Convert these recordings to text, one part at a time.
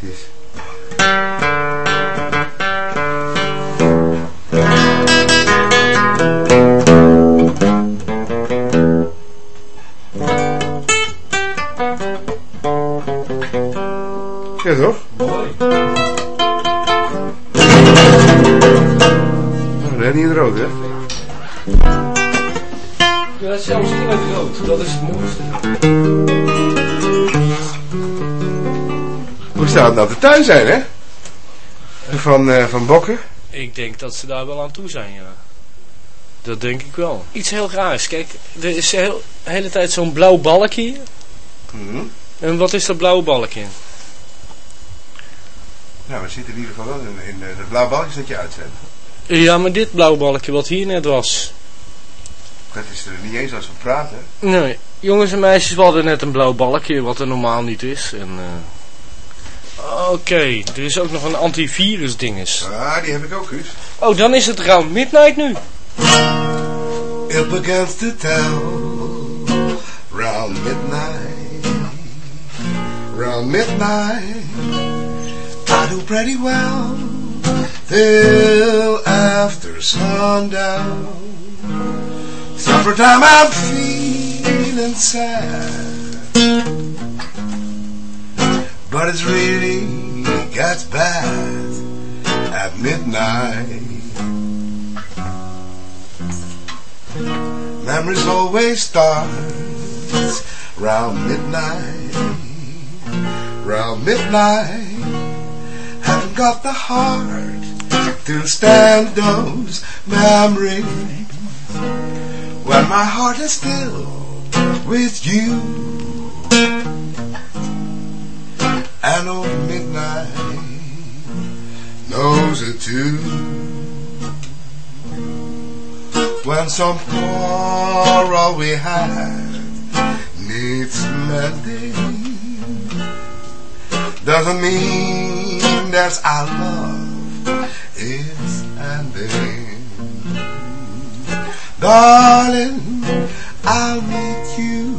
Precies. Zou het nou te tuin zijn, hè? Van, eh, van Bokken? Ik denk dat ze daar wel aan toe zijn, ja. Dat denk ik wel. Iets heel raars. Kijk, er is de heel- de hele tijd zo'n blauw balkje. Mhm. En wat is dat blauwe balkje? Nou, we zitten in ieder geval wel in, in eh, de blauwe balkjes dat je uitzendt. Ja, maar dit blauwe balkje wat hier net was. Dat is er niet eens als we praten. Nee, jongens en meisjes, we hadden net een blauw balkje, wat er normaal niet is. En, eh, Oké, er is ook nog een antivirus dinges. Ah, die heb ik ook. Oh, dan is het round midnight nu. Up against the town, round midnight, round midnight, I do pretty well till after sundown. Summertime I'm feeling sad, but it's really gets bad at midnight. Memories always start round midnight. Round midnight. Haven't got the heart to stand those memories. When my heart is still with you. And old midnight knows it too when some quarrel we had needs mending. Doesn't mean that our love is ending. Darling, I'll meet you.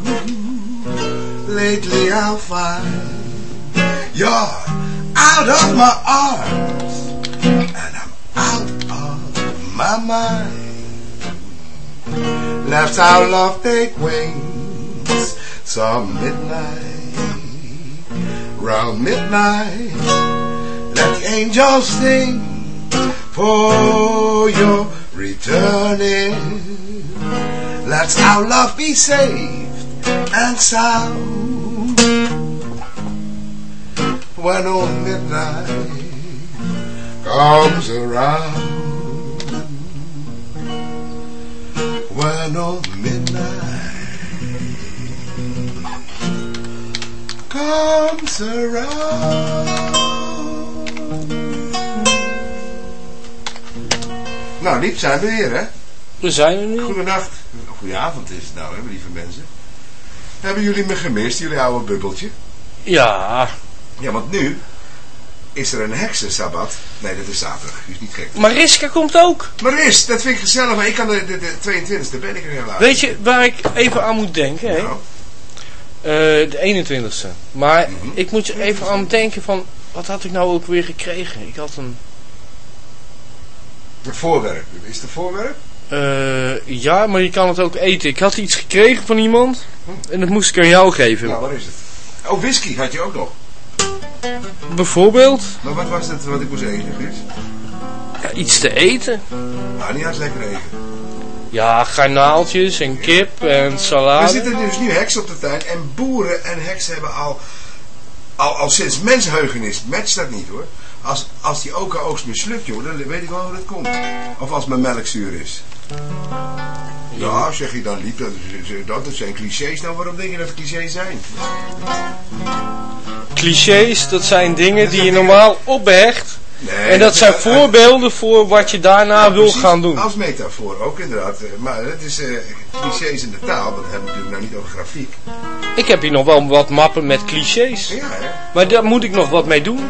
Lately I'll find you're out of my arms and I'm out of my mind. Left our love take wings some midnight, round midnight. Let the angels sing for your returning. Let our love be saved and sound. When old midnight comes around. when old midnight comes around. Nou, Niep, zijn we weer, hè? We zijn er nu. Goedenacht. Goedenavond is het nou, hè, lieve mensen. Hebben jullie me gemist, jullie oude bubbeltje? Ja, Ja, want nu is er een heksensabbat. Nee, dat is zaterdag, dus niet gek. Mariska komt ook. Maar is, dat vind ik gezellig, maar ik kan de, de, de 22e ben ik er helaas. Weet je waar ik even aan moet denken? Hè? Nou, Eh, de 21ste. Maar Mhm. ik moet er even aan denken van, wat had ik nou ook weer gekregen? Ik had een, het voorwerp. Is het een voorwerp? eh, ja, maar je kan het ook eten. Ik had iets gekregen van iemand en dat moest ik aan jou geven. Nou, wat is het? Oh, whisky had je ook nog. Bijvoorbeeld, Maar wat was het wat ik moest eten, Chris? ja, iets te eten. Nou, niet eens lekker eten. Ja, garnaaltjes en kip en Er salade. zitten dus nu heksen op de tuin en boeren en heksen hebben al, al, al sinds mensheugenis, matcht dat niet hoor. Als, als die oogst mislukt joh, dan weet ik wel hoe dat komt. Of als mijn melk zuur is. Ja, zeg je dan liep, dat, dat, dat zijn clichés. Nou, waarom denk je dat clichés zijn? Clichés, dat zijn dingen die je normaal opbergt. Nee, En dat zijn voorbeelden voor wat je daarna wil precies. gaan doen. Als metafoor ook inderdaad. Eh, Maar het is eh, clichés in de taal, we hebben het natuurlijk nou niet over grafiek. Ik heb hier nog wel wat mappen met clichés. Ja, hè? Maar daar moet ik nog wat mee doen.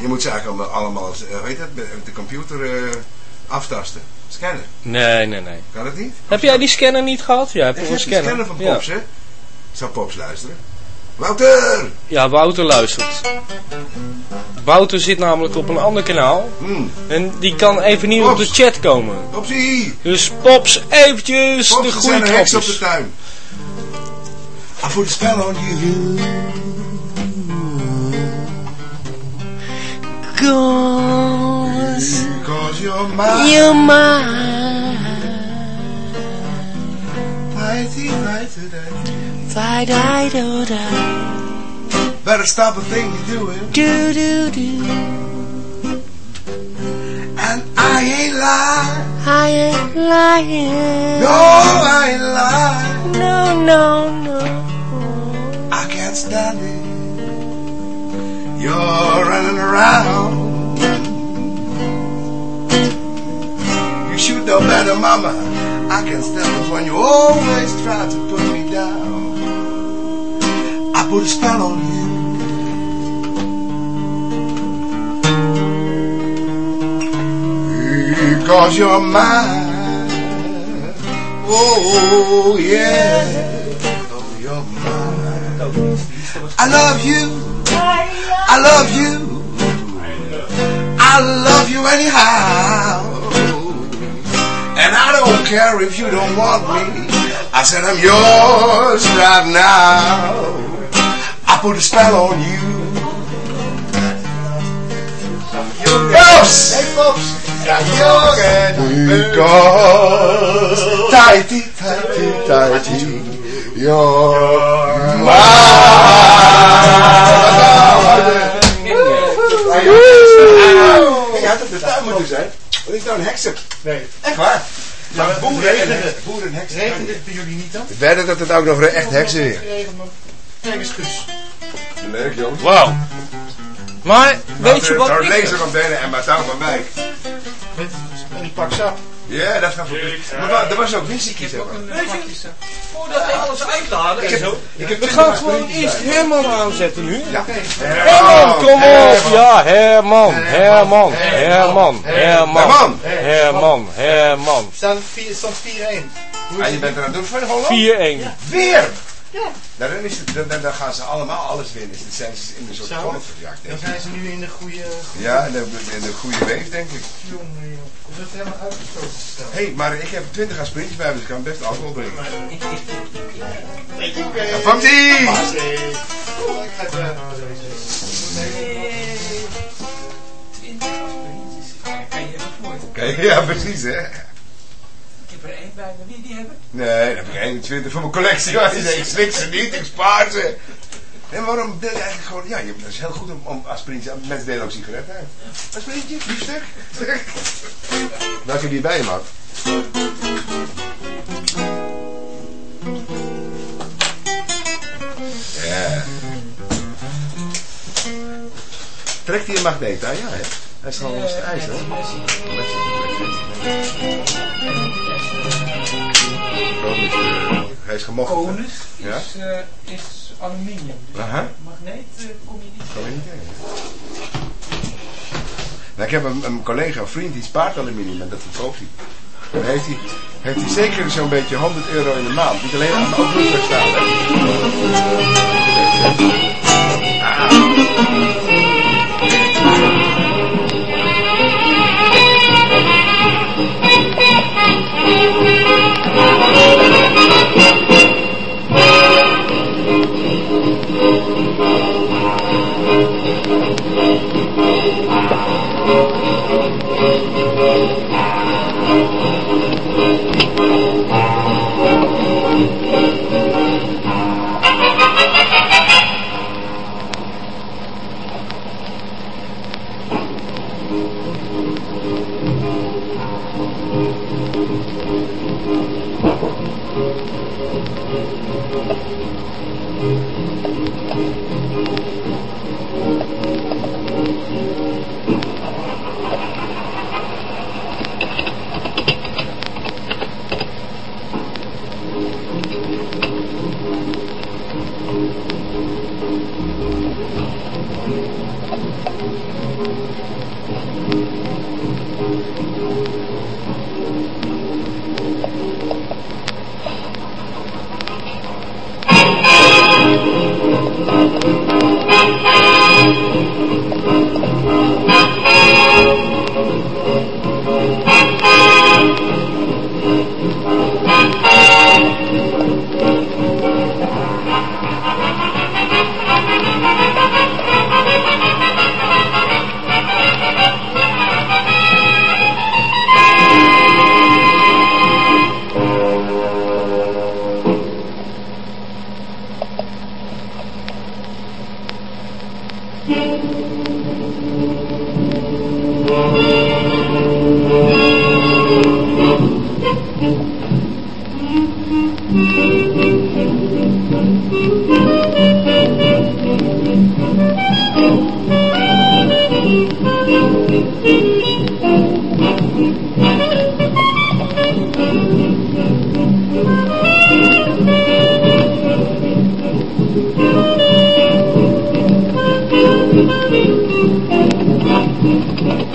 Je moet ze eigenlijk allemaal, allemaal eh, weet dat, met de computer eh, aftasten. Scannen. Nee, nee, nee. Kan het niet? Heb jij die scanner niet gehad? Ja, heb Ik je een scanner. scanner van Ja. Pops, hè? Zou Pops luisteren? Wouter! Ja, Wouter luistert. Wouter zit namelijk op een ander kanaal. Hmm. En die kan even niet op de Pops. chat komen. Popsie! Dus Pops, eventjes Pops, de goede een heks op de knopjes. tuin. I put a spell on you. Cause Because you're mine. you're mine. Better stop the thing you're doing. Do do do. And I ain't lying. I ain't lying. No, I ain't lying. no, no, no. I can't stand it. You're running around. You should know better, mama. I can stand it when you always try to put me down. I put a spell on you. Because you're mine. Oh, yeah. Oh, you're mine. I love you. I love you. I love you anyhow. And I don't care if you don't want me. I said I'm yours right now. I put a spell on you. Yes! Hey! Ja! Because tighty, tighty, tighty, you're mine. Wat is nou een heksen? Nee. Echt waar? Ja, Maar boeren regende en het? boeren en heksen. Regent het bij jullie niet dan? Ik wedde dat het ook nog echt heksen weer. Kijk eens, Guus. Leuk jongens. Wauw. Maar, weet je wat ik... laser van binnen en maar touw van mij. Met een pak sap. Ja, dat gaat voor Maar wa- er was ook whisky zeg maar. Weet je, voordat we alles uitladen Ik en heb, zo... ik heb We gaan gewoon eerst Herman aanzetten nu. Ja. Herman, kom op! Ja, Herman, Herman, Herman, Herman, Herman. Herman, stand 4-1. Hoe Ah, is je bent er aan het doen van Holland? 4-1. Weer! Ja. Nou, dan, is het, dan, dan, dan gaan ze allemaal alles winnen. Dan zijn ze in een soort Zo? golfverjaagd, Dan denk ik. zijn ze nu in de goede... Ja, in de, in de goede weef, denk ik. Jongen, joh. Of is het helemaal uitgestoten stel? Hé, hey, maar ik heb 20 aspirintjes bij me, dus ik kan best alcohol drinken. Weet je, oké. Ja, Famtie! Pas, hé. Oh, Ik ga even... Kijk, ja, precies, hè. Ik heb er één bij me. Wie die hebben? Nee, dan heb ik 21 van mijn collectie. Die Ik slik ze niet, ik spaar ze. En waarom deel je eigenlijk gewoon... Ja, je, dat is heel goed om, om aspirintje... Mensen delen ook sigaretten uit. Aspirintje, biefstuk. Welke heb je bij je, man? Ja. Trekt hij een magneet aan? Ja, hè? Hij is gewoon als ijs, hè? Hij is gemocht. Konus Ja? is, eh, is aluminium. Dus magneet eh, kom je niet Kan je niet tegen. Nou, ik heb een, een collega, een vriend, die spaart aluminium en dat verkoopt hij. Dan heeft hij, heeft hij zeker zo'n beetje 100 euro in de maand. Niet alleen aan, maar ook bloedwerk staan. Thank you.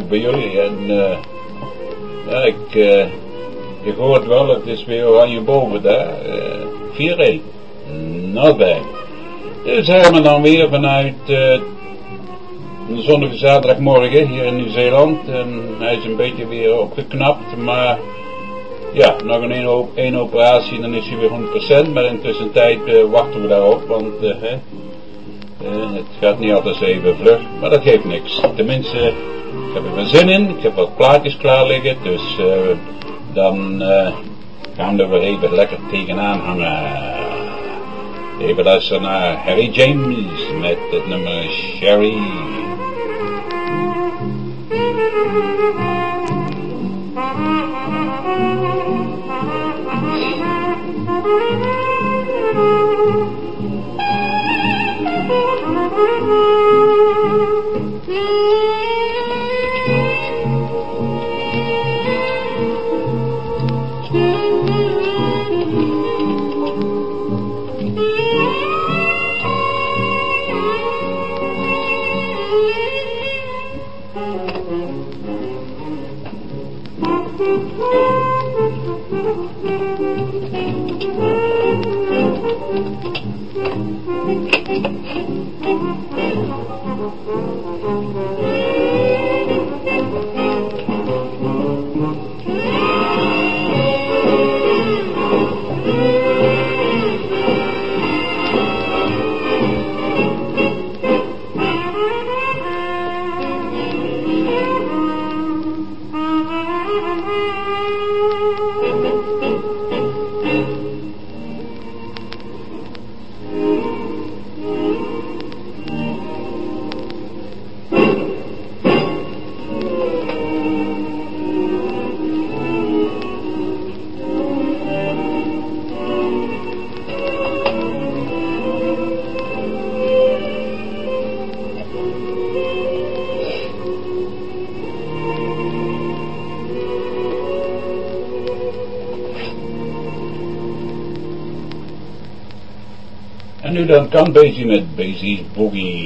Bij jullie. En eh, ja, ik, eh, je hoort wel, het is weer oranje boven daar. Uh, 4-1. Not bad. Dus zijn we dan weer vanuit uh, zonnige zaterdagmorgen hier in Nieuw-Zeeland. En hij is een beetje weer opgeknapt, maar ja, nog een één, operatie en dan is hij weer 100%. Maar in tussentijd uh, wachten we daarop, want uh, het gaat niet altijd even vlug, maar dat geeft niks. Tenminste, heb er mijn zin in. Ik heb wat plaatjes klaar liggen. Dus uh, dan uh, gaan we er even lekker tegenaan hangen. Even luisteren naar Harry James met het nummer Sherry. Basie met Basie's Boogie.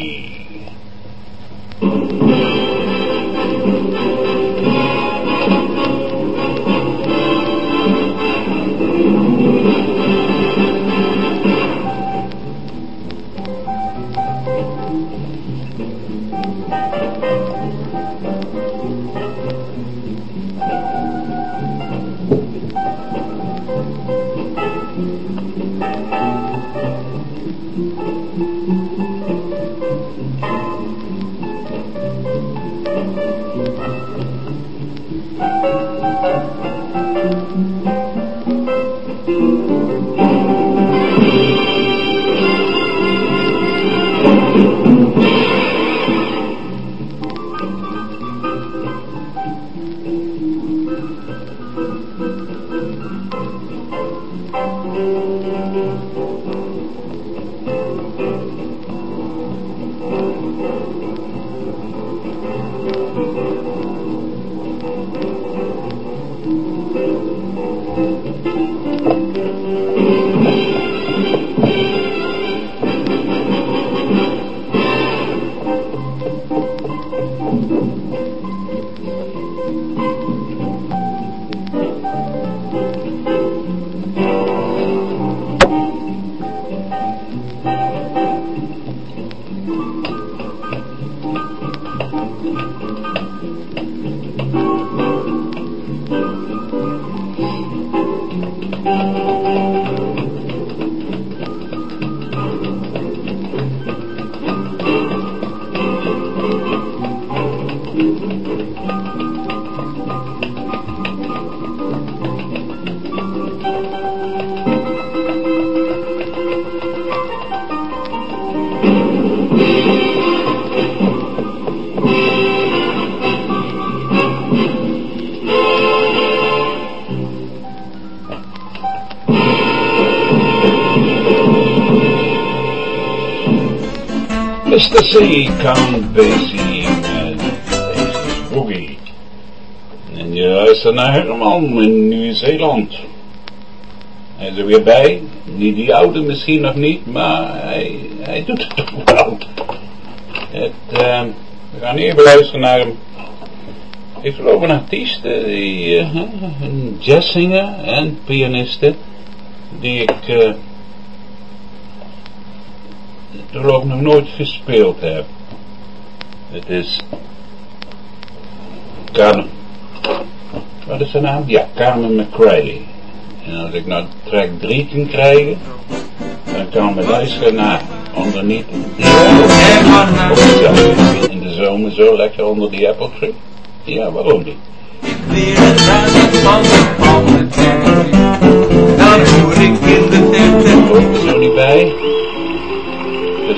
C. Count Basie met Boogie. En je luistert naar Herman in Nieuw-Zeeland. Hij is er weer bij. Niet die oude misschien nog niet, maar hij, hij doet het toch wel. Het, eh, we gaan even luisteren naar hem. Ik geloof een artiest, eh, die, eh, een jazzzinger en pianiste, die ik eh, geloof ik nog nooit gespeeld heb. Het is Carmen, wat is zijn naam? Ja, Carmen McCready. En als ik nou track 3 kan krijgen, dan kan we luisteren naar apple In de zomer zo lekker onder die apple tree. Ja, waarom niet? Dan hoor ik in de tenten Hoort er zo niet bij.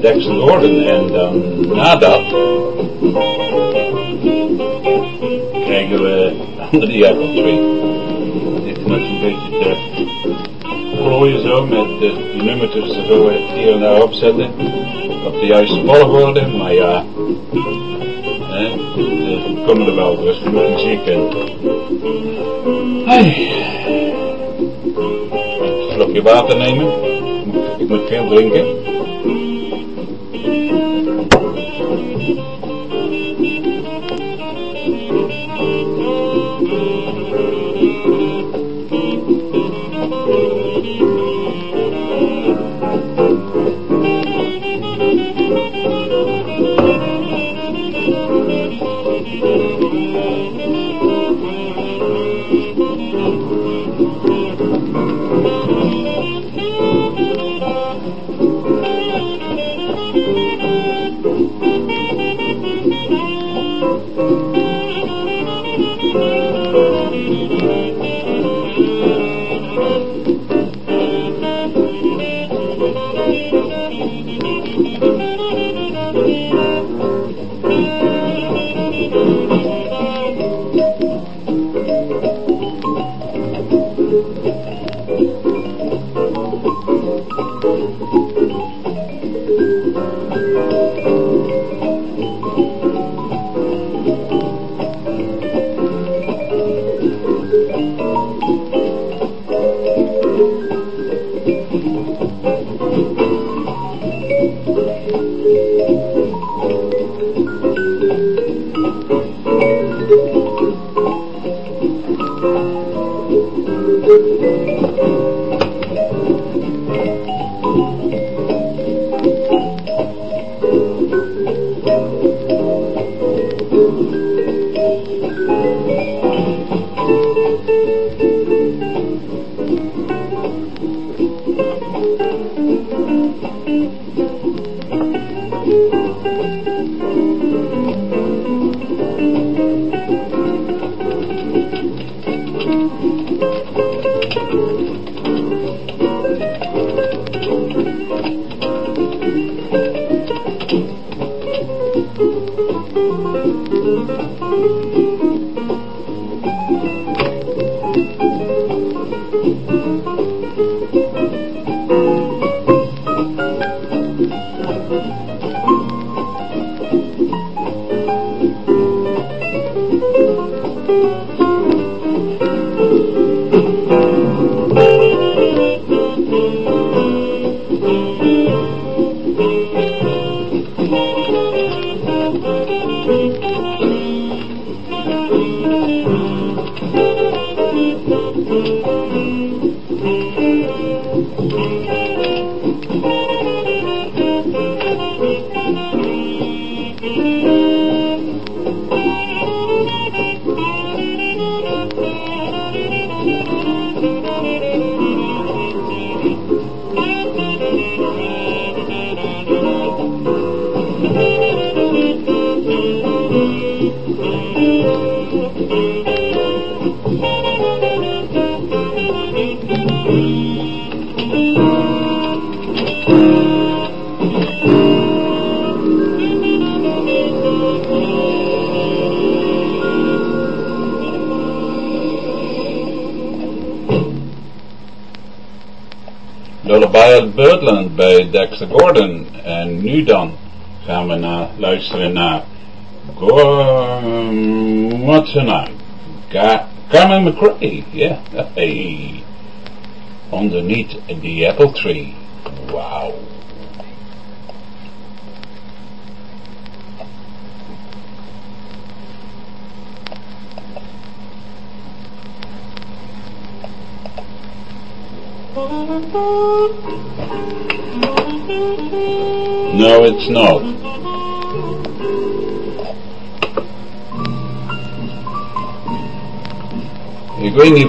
Dexter Gordon en dan na dat krijgen we Under the Apple Tree. Dit nog een beetje te mooie zo, met eh, die nummertjes er zo hier en daar opzetten. Op de juiste volgorde, maar ja. Hè, komen er wel, is genoeg muziek in. Hey. Een slokje water nemen. Ik moet veel drinken.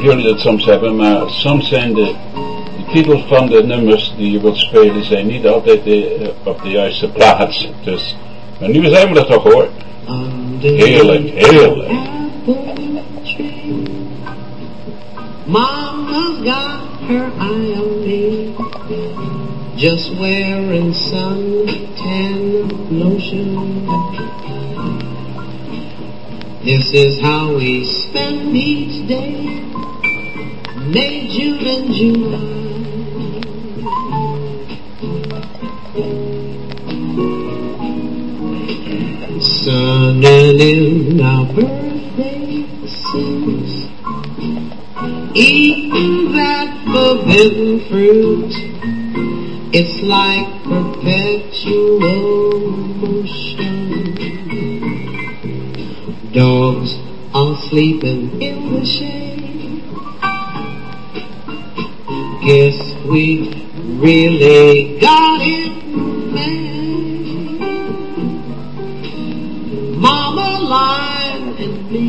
Jullie dat soms hebben, maar soms zijn de, de titels van de nummers die je wilt spelen zijn niet altijd de, eh, op de juiste plaats. Dus, maar nu zijn we er toch hoor. Heerlijk, heerlijk. Mama's got her eye on me, just wearing suntan lotion. This is how we Mama Lion and me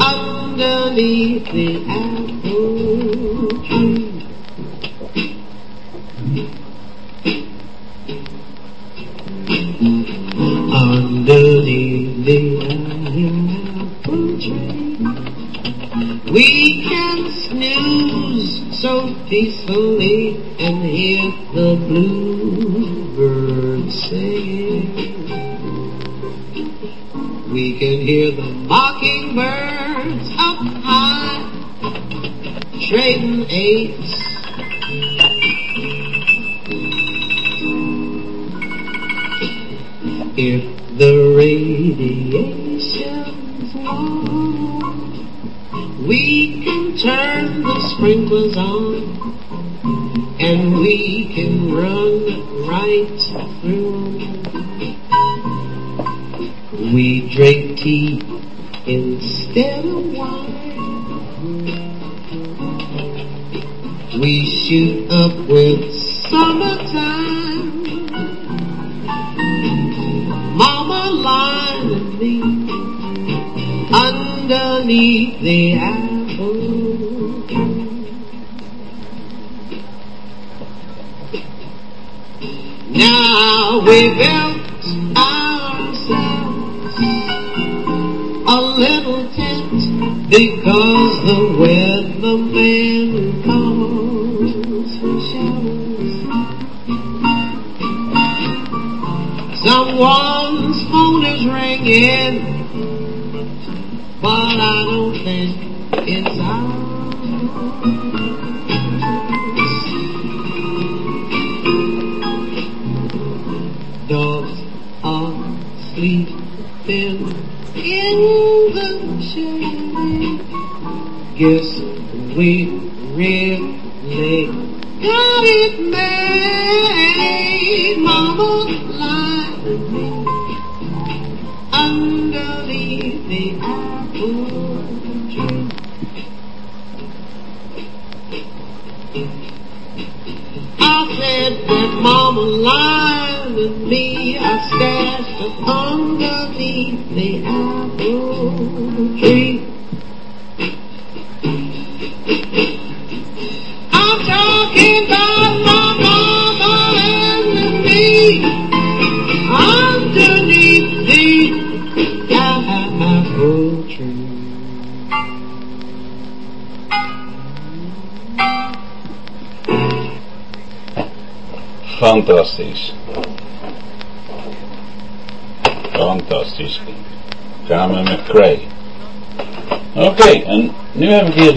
underneath the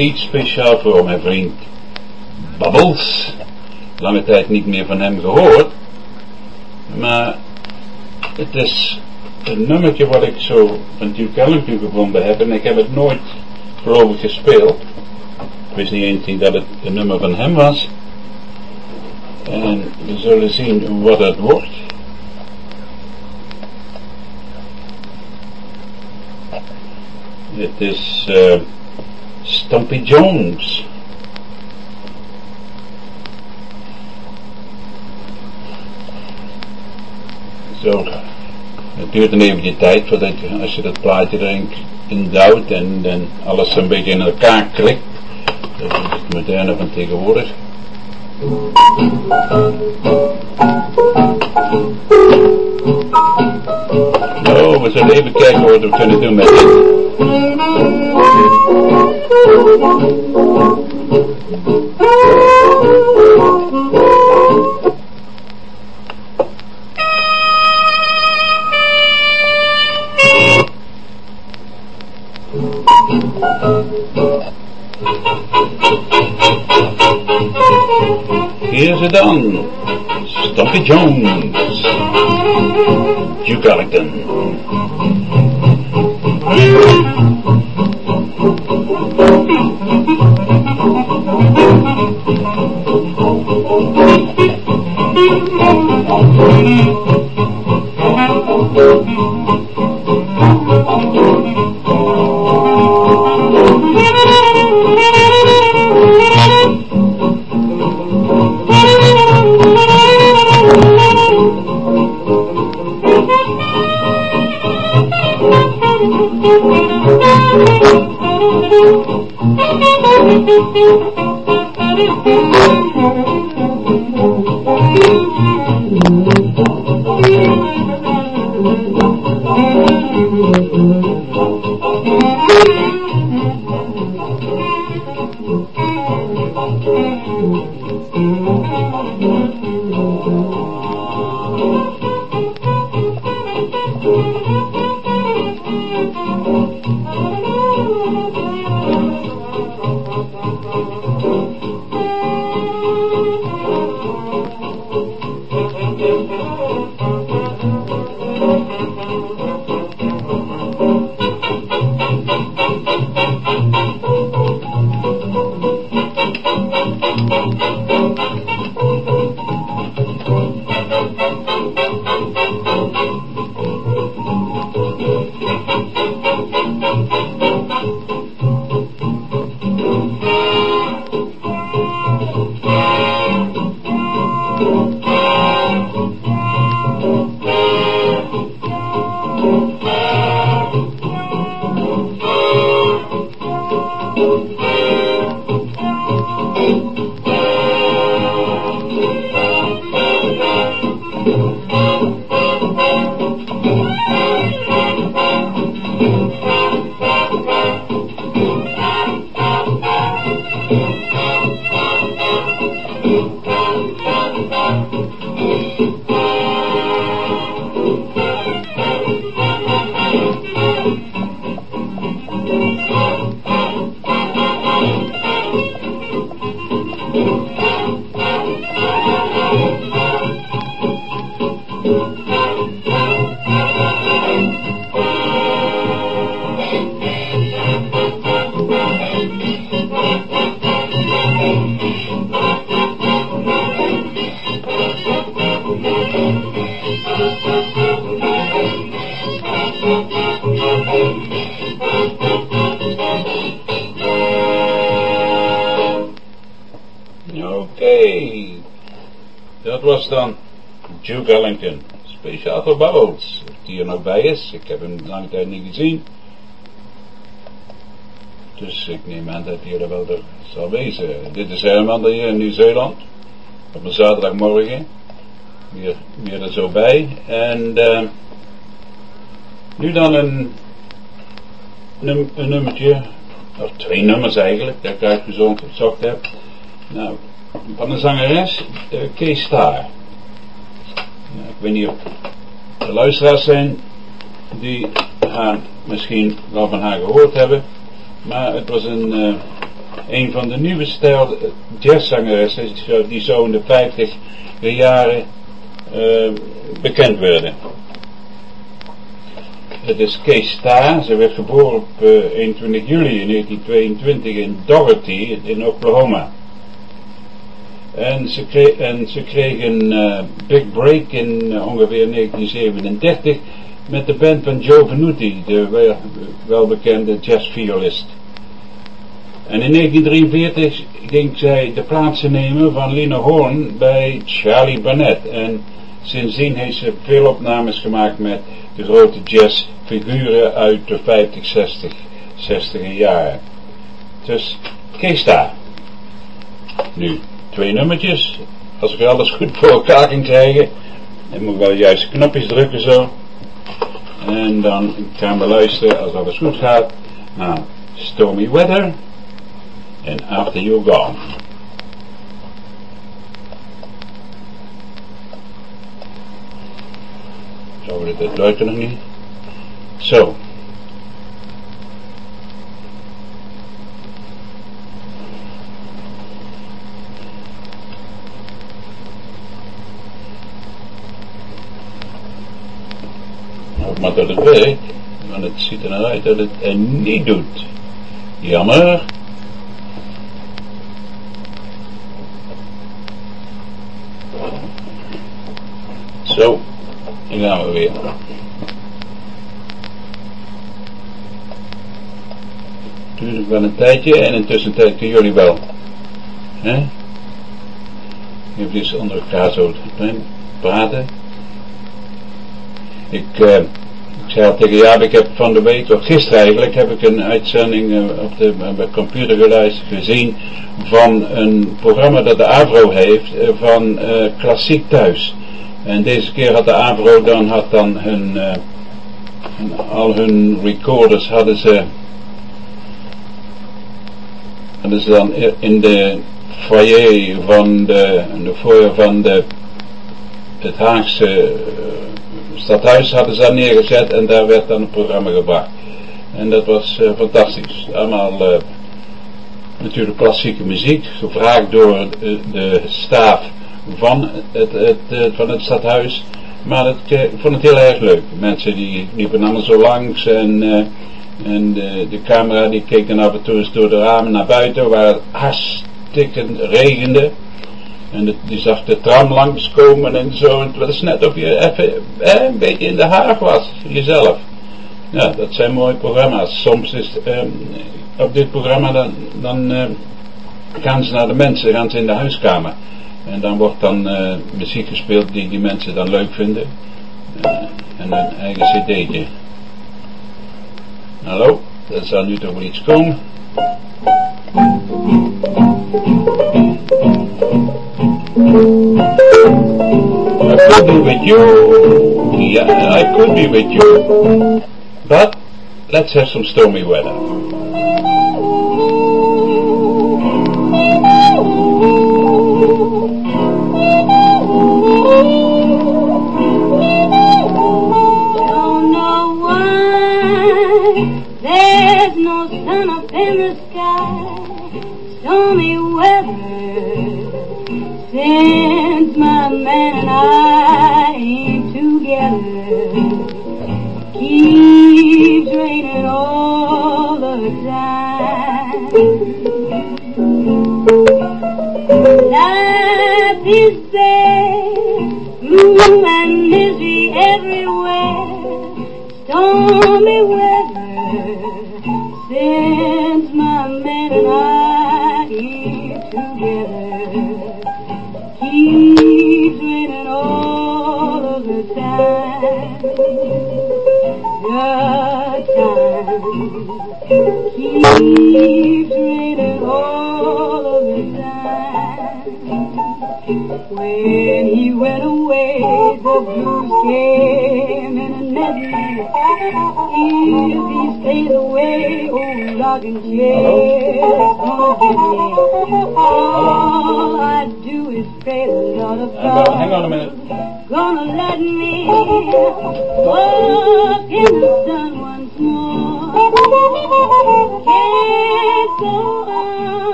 iets speciaal voor mijn vriend Babbels. Lange tijd niet meer van hem gehoord. Maar het is een nummertje wat ik zo van Duke gevonden heb. En ik heb het nooit, geloof ik, gespeeld. Ik wist niet eens dat het een nummer van hem was. En we zullen zien wat het wordt. Het is eh Stumpy Jones. Zo. Het duurt een eventje tijd voordat je, als je dat plaatje erin in duwt en dan alles een beetje in elkaar klikt. Dat is het moderne van tegenwoordig. Nou, we zullen even kijken wat we kunnen doen met dit. Hier is het dan. Stumpy Jones. Duke Ellington. Oké, is. Ik heb hem lange tijd niet gezien. Dus ik neem aan dat hij er wel er zal wezen. Dit is Herman hier in Nieuw-Zeeland. Op een zaterdagmorgen. Weer er zo bij. En eh, nu dan een, num, een nummertje. Of twee nummers eigenlijk, dat ik uitgezocht heb. Nou, van een zangeres, uh, Kees Staar. Nou, ik weet niet of er luisteraars zijn die haar misschien wel van haar gehoord hebben. Maar het was een, uh, een van de nieuwe stijl jazzzangeressen die zo in de 50 jaren uh, bekend werden. Het is Kees Staar. Ze werd geboren op 21 juli 1922 in Doherty in Oklahoma. En ze, kreeg, en ze kreeg een big break in ongeveer 1937 met de band van Joe Venuti, de wel, welbekende jazzviolist. En in 1943 ging zij de plaatsen nemen van Lina Horn bij Charlie Barnett. En sindsdien heeft ze veel opnames gemaakt met de grote jazzfiguren uit de 50, 60, 60 jaren. Dus Kees daar. Nu twee nummertjes. Als ik alles goed voor elkaar kan krijgen, dan moet ik wel juist knopjes drukken zo. En dan gaan we luisteren, als alles goed gaat, naar Stormy Weather en After You're Gone. Zo. Maar dat het werkt. Want het ziet er naar uit dat het er niet doet. Jammer. Zo, hier gaan we weer. Duurt wel een tijdje en intussen tijd kunnen jullie wel. Hè? Even onder elkaar zo klein praten. Ik, eh, ik zei al tegen Jaap, ik heb van de week, of gisteren eigenlijk, heb ik een uitzending eh, op de bij computer geluisterd gezien van een programma dat de AVRO heeft eh, van eh, Klassiek Thuis. En deze keer had de AVRO dan, had dan hun, eh, al hun recorders hadden ze, hadden ze dan in de foyer van de, in de foyer van de, het Haagse eh, stadhuis hadden ze daar neergezet en daar werd dan een programma gebracht. En dat was eh, fantastisch. Allemaal eh, natuurlijk klassieke muziek, gevraagd door de staaf van het, het, eh, van het stadhuis. Maar het, ik vond het heel erg leuk. Mensen die liepen allemaal zo langs en, en de, de camera die keek dan af en toe eens door de ramen naar buiten waar het hartstikke regende. En de- die zag de tram langskomen en zo. En het was net of je even eh, een beetje in de Haag was, jezelf. Ja, dat zijn mooie programma's. Soms is ehm, op dit programma dan, dan ehm, gaan ze naar de mensen, gaan ze in de huiskamer. En dan wordt dan eh, muziek gespeeld die die mensen dan leuk vinden. Eh, en een eigen cd'tje. Hallo, er zal nu toch wel iets komen. Could be with you. Yeah, I could be with you. But let's have some stormy weather. Don't know why there's no sun up in the sky. Stormy weather since my man Keeps raining all the time. Life is bad, gloom and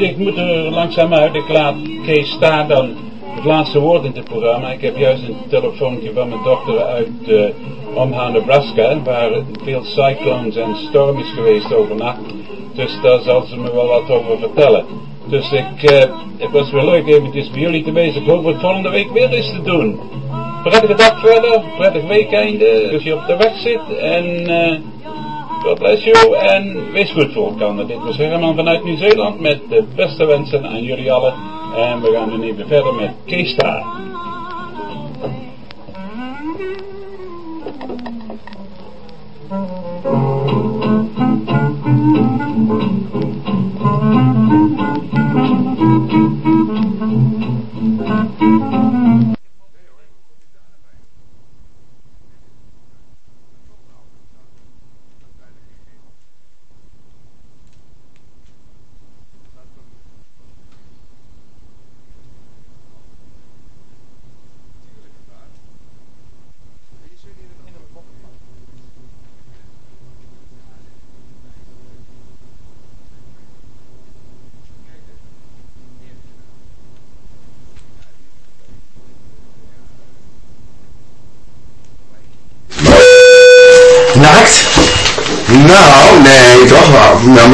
ik moet er langzaam uit. Ik laat Kees staan dan het laatste woord in het programma. Ik heb juist een telefoontje van mijn dochter uit eh Omaha, Nebraska, waar veel cyclones en storm is geweest overnacht. Dus daar zal ze me wel wat over vertellen. Dus ik, eh, het was wel leuk eventjes bij jullie te wezen. Ik hoop het volgende week weer eens te doen. Prettige dag verder, prettig weekende, als je op de weg zit. En eh God bless you en wees goed voor elkaar. Dit was Herman vanuit Nieuw-Zeeland met de beste wensen aan jullie allen. En we gaan nu even verder met Kees Staar.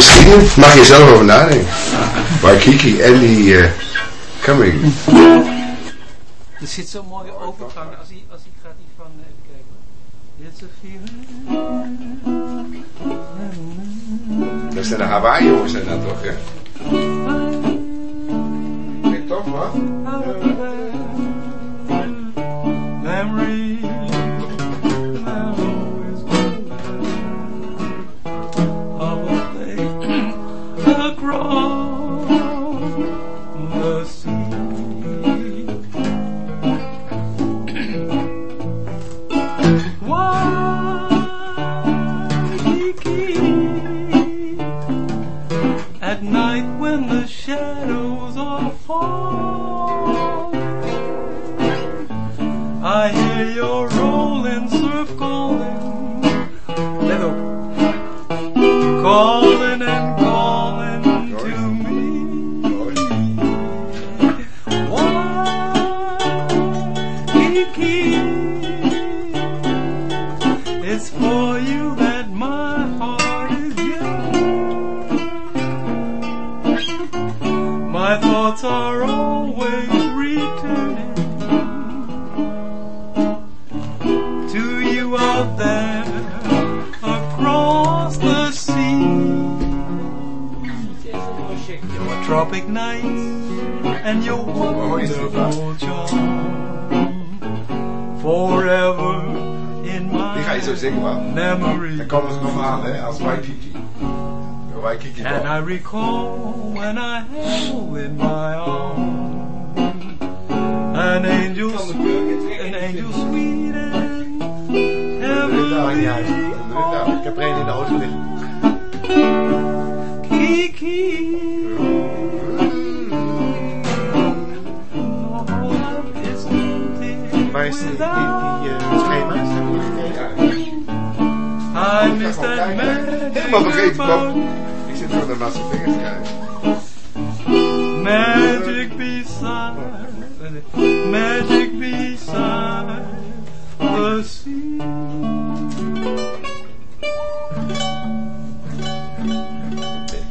Misschien mag je zelf over nadenken. Maar Kiki en die eh coming. Er zit zo'n mooie overgang. Als hij, als hij gaat die van, even kijken. It's a feeling. Dat zijn de Hawaii jongens zijn dat toch, ja? Nee, toch, wat? Your Die ga je zo my zingen, man. memory. Dan komen ze nog aan, hè, als Waikiki. Waikiki And I recall when I held in my arms an angel, an angel sweet and Maakt niet uit. heavenly. Nou, ik heb er één in de auto liggen. Kiki. All is Waar is die, die, die without eh, schema's? I miss that magic Helemaal vergeten, Bob. Ik zit gewoon naar zijn vingers te kijken. Magic beside, magic beside the sea.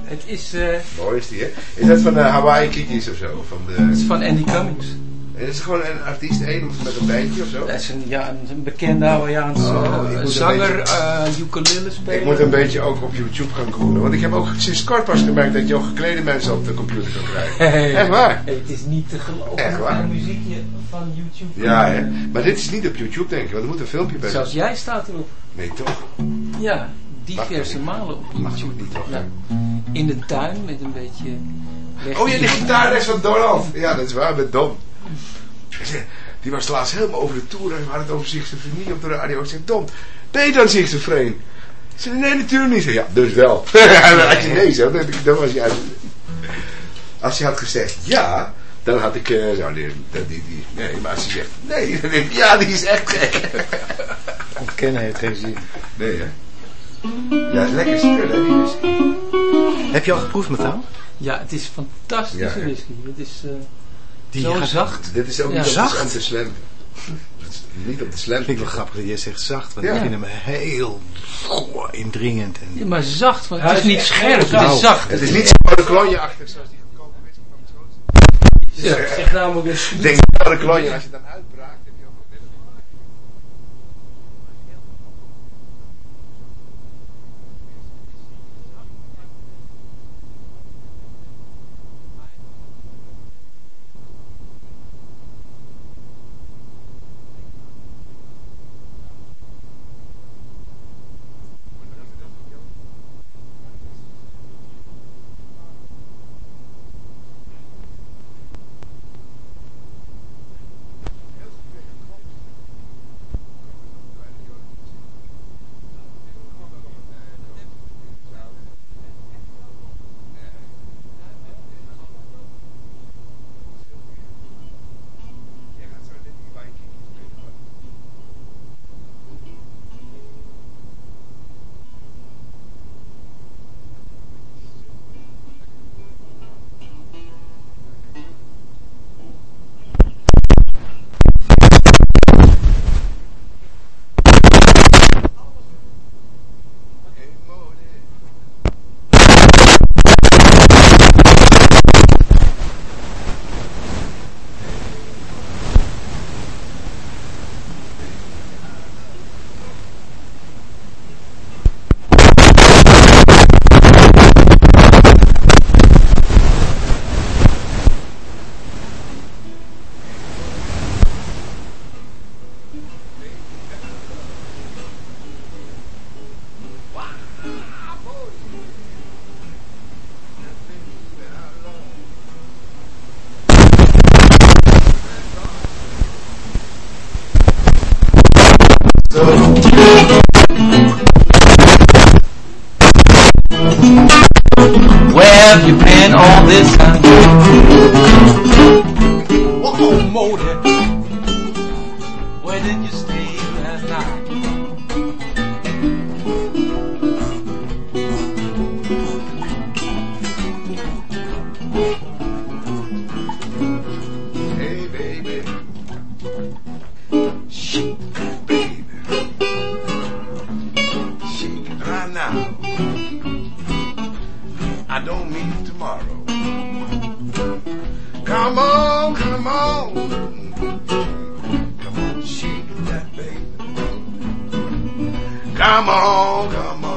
Het is, eh, Mooi is die, hè? Is dat van de Hawaii Kiki's of zo? Van het de... is van Andy Cummings. En is het gewoon een artiest, één met een bandje of zo? Dat is een, ja, een bekende Hawaiiaanse Oh, zanger, eh ukulele speler. Ik moet een beetje ook op YouTube gaan googlen. Want ik heb ook sinds kort pas gemerkt dat je ook geklede mensen op de computer kan krijgen. Hey. Echt waar? Hey, het is niet te geloven. Echt waar? Een muziekje van YouTube. Ja, hè? Maar dit is niet op YouTube, denk ik, want er moet een filmpje bij. Zelfs jij staat erop. Nee, toch? Ja, diverse malen op Mag YouTube. ook niet, toch? Ja. In de tuin met een beetje... Oh ja, die gitaarles van Donald. Ja, dat is waar, met Don. Die was laatst helemaal over de tour en we hadden het over schizofrenie op de radio. Ik zei, Don, ben je dan schizofreen? Ik zei, nee, natuurlijk niet. Zei, ja, dus wel. Als je nee zegt, dan dan was je uit. Als je had gezegd ja, Dan had ik, eh zo, die, die, nee, maar als ze zegt, nee, dan denk ik, ja, die is echt gek. Ontkennen heeft geen zin. Nee, hè? Ja, is lekker spul, hè, die whisky. Heb je al geproefd, Metaal? Ja, het is fantastische Ja. whisky. Het is eh, Die zo gaat- zacht. Dit is ook Ja. niet Zacht? om te slemmen. Het is Niet op de slam. Vind ik wel grappig dat jij zegt zacht, want Ja. ik vind hem heel goh, indringend. Ja, En, maar zacht. want het is niet scherp, het is zacht. Het is niet zo de klonje-achtig zoals die goedkope whisky van het grootste. Ja, het is echt namelijk een denk zo de klonje, als je dan uitbraakt, I don't mean tomorrow. Come on, come on. Come on, shake that baby. Come on, come on.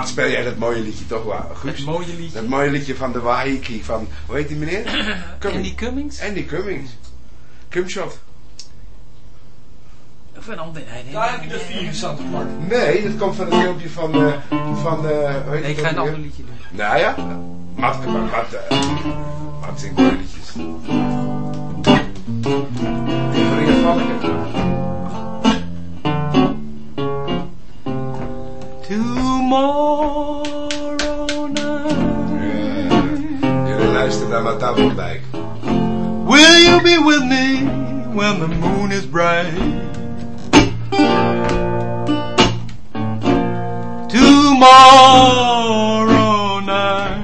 Mart, speel jij dat mooie liedje toch wel? Guus? Het mooie liedje. Dat mooie liedje van de Wahiki van, hoe heet die meneer? Andy Cummings? Andy Cummings. Cumshot. Of een ander. Nee, nee, Daar heb je de virus aan te pakken. Nee, dat komt van het filmpje van, eh van, eh hoe heet Nee, ik ga een ook ander liedje doen. Nou ja, eh, Mart zingt mooie liedjes. Die van Inge Valken. Tomorrow night, Jullie luisteren naar Mata van Dijk. will you be with me when the moon is bright? Tomorrow night,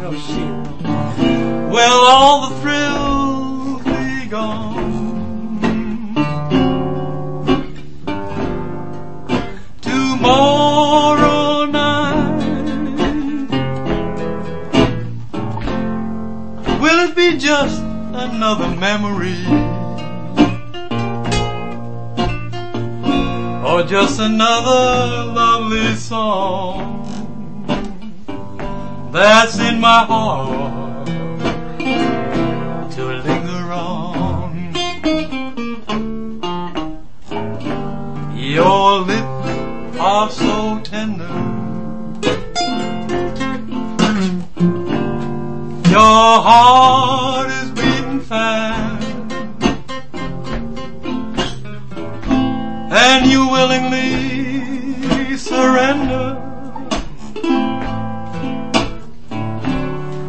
Oh shit. will all the another memory? Or just another lovely song that's in my heart to linger on. Your lips are so tender. Your heart is. And you willingly surrender.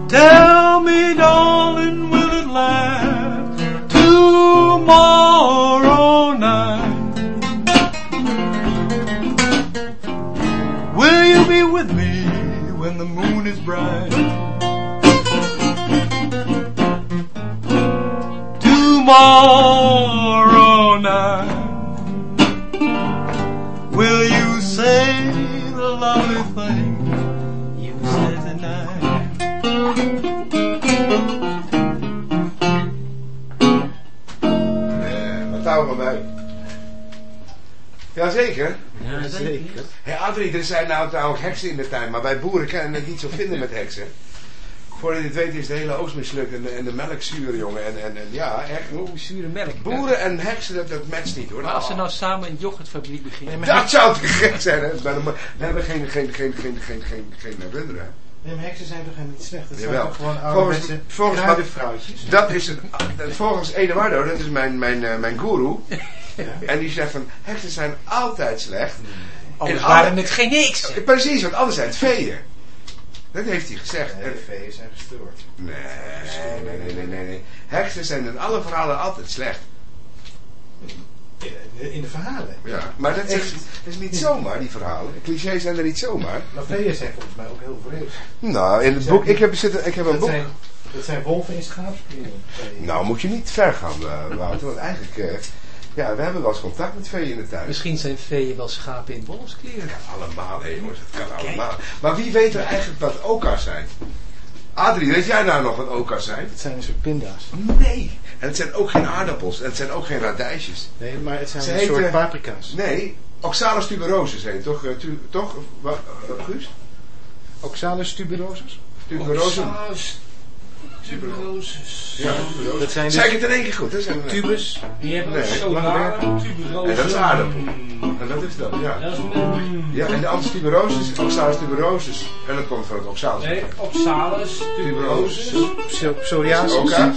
Tell me, darling, will it last tomorrow night? Will you be with me when the moon is bright? Tomorrow night, will you say the lovely thing you said tonight? Eh, Mata van Dijk. Jazeker. Ja, zeker. Hé Adrie, er zijn nou trouwens heksen in de tuin, maar wij boeren kunnen het niet zo vinden met heksen. Voordat je het weet is de hele oogst mislukt en de, en de melk zuur, jongen. En, en, en ja, echt. Oeh, zure melk. Boeren en heksen, dat, dat matcht niet hoor. Maar als ze nou samen een yoghurtfabriek beginnen. Dat zou te gek zijn, hè? We hebben geen, geen, geen, geen, geen, geen, geen runderen. Nee, maar heksen zijn toch helemaal niet slecht? Dat zijn Jawel. toch gewoon oude Volgens- mensen, volgens- kruidenvrouwtjes? Dat is het. Volgens Eduardo, dat is mijn, mijn, eh, mijn guru. En die zegt van, heksen zijn altijd slecht. Anders En waren het geen niks. Precies, want anders zijn het veeën. Dat heeft hij gezegd. Nee, veeën zijn gestoord. Nee, nee, nee, nee, nee, nee. Heksen zijn in alle verhalen altijd slecht. In- de verhalen. Ja, maar dat is, dat is niet zomaar, die verhalen. Clichés zijn er niet zomaar. Maar veeën zijn volgens mij ook heel vreemd. Nou, in het boek, ik heb, zitten, ik heb een boek. Dat zijn wolven in schaapskleren. Nou, moet je niet ver gaan, eh, Wouter. Want eigenlijk, eh, ja, we hebben wel eens contact met veeën in de tuin. Misschien zijn veeën wel schapen in wolfskleren. Allemaal, hè, jongens. Het kan allemaal. Maar wie weet er eigenlijk wat oka's zijn? Adrie, weet jij nou nog wat oka's zijn? Het zijn een soort pinda's. Nee. En het zijn ook geen aardappels. En het zijn ook geen radijsjes. Nee, maar het zijn Ze een soort paprika's. Nee, Oxalis tuberosus heet toch? eh, tu- toch? Eh, Guus? Oxalis tuberosus? Tuberoses. Ja, tuberosum. Dat zijn Zeg ik dus het in één keer goed, hè? Zijn we- tubus. Die hebben Nee, solaren, tuberose. En dat is aardappel. En dat is dat, ja. Dat is met... Ja, en de antituberosus is Oxalis tuberosus. En dat komt van het Oxalis. Nee, oxalis, tuberose, Pso- Psoriasis. Oka?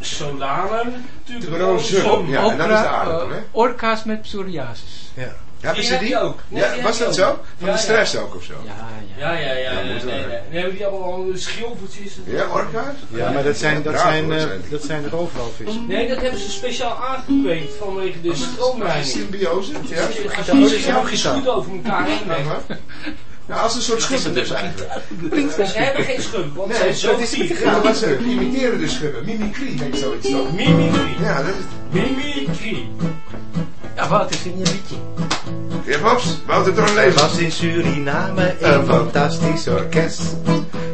solanen, Tuberose. tuberose. Ja, en dat is de aardappel, hè? orka's met psoriasis. Hebben Die ze die? ook. Ja, die was dat zo? Van Ja, de ja. stress ook of zo? Ja, ja. Ja, ja, ja. Dan hebben die allemaal schilfertjes. Ja, orka's? Ja, maar dat zijn, dat zijn, dat eh, zijn dat zijn roofwalvissen. Nee, dat hebben ze speciaal aangekweekt vanwege de stroomleiding. Symbiose? Ja. Oh, is niet gitaar. goed over elkaar heen. Nou, als een soort schubben dus eigenlijk. Ze hebben geen schub, want ze Nee, zijn zo dat is vier. Ja, maar ze imiteren de schubben. Mimicry heet zoiets toch? Mimicry. Ja, dat is... Mimicry. Ja, wat is in je liedje? Ja, Babs, Wouter Er leven. was in Suriname een fantastisch orkest.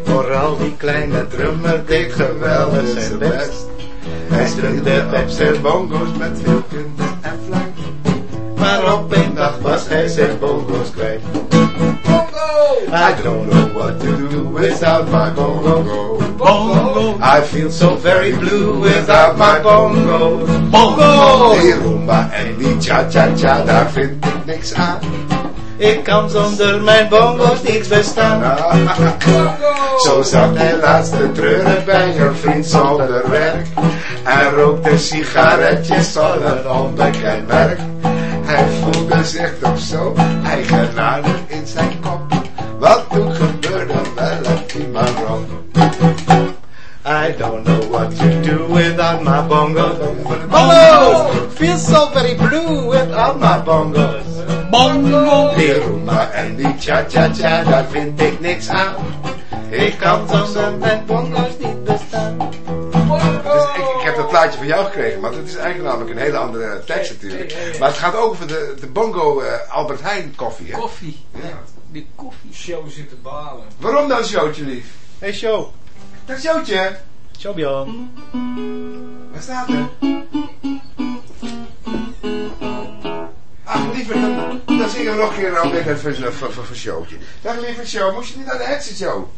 Vooral die kleine drummer deed geweldig zijn best. Hij speelde op zijn bongo's met veel kunde en flank. Maar op een dag was hij zijn bongo's kwijt. I don't know what to do without my bongo. Bongo. I feel so very blue without my bongo. Bongo. Die rumba en die cha-cha-cha, daar vind ik niks aan. Ik kan zonder mijn bongo's niets bestaan. Zo zat hij laatst te treuren bij een vriend zonder werk. En rookte sigaretjes zonder onbekend merk. Hij voelde zich toch zo eigenaardig toen gebeurde wel een timarong. I don't know what to do without my bongos. Bongos! Feel so very blue without my bongos. Bongo! Die rumba en die cha-cha-cha, daar vind ik niks aan. Ik kan zonder mijn bongo's niet bestaan. Dus ik, ik heb dat plaatje van jou gekregen, maar het is eigenlijk namelijk een hele andere tekst natuurlijk. Maar het gaat ook over de, de bongo eh, Albert Heijn koffie, hè? Koffie. Ja. De koffie. Show zit te balen. Waarom dan, Sjootje lief? Hey show. Dat Sjootje, Showbion. waar staat er? Ach, liever, dan, dan zingen we nog een keer een voor, voor, voor Sjootje. Dag lieve Sjoe, moest je niet naar de Headset Show?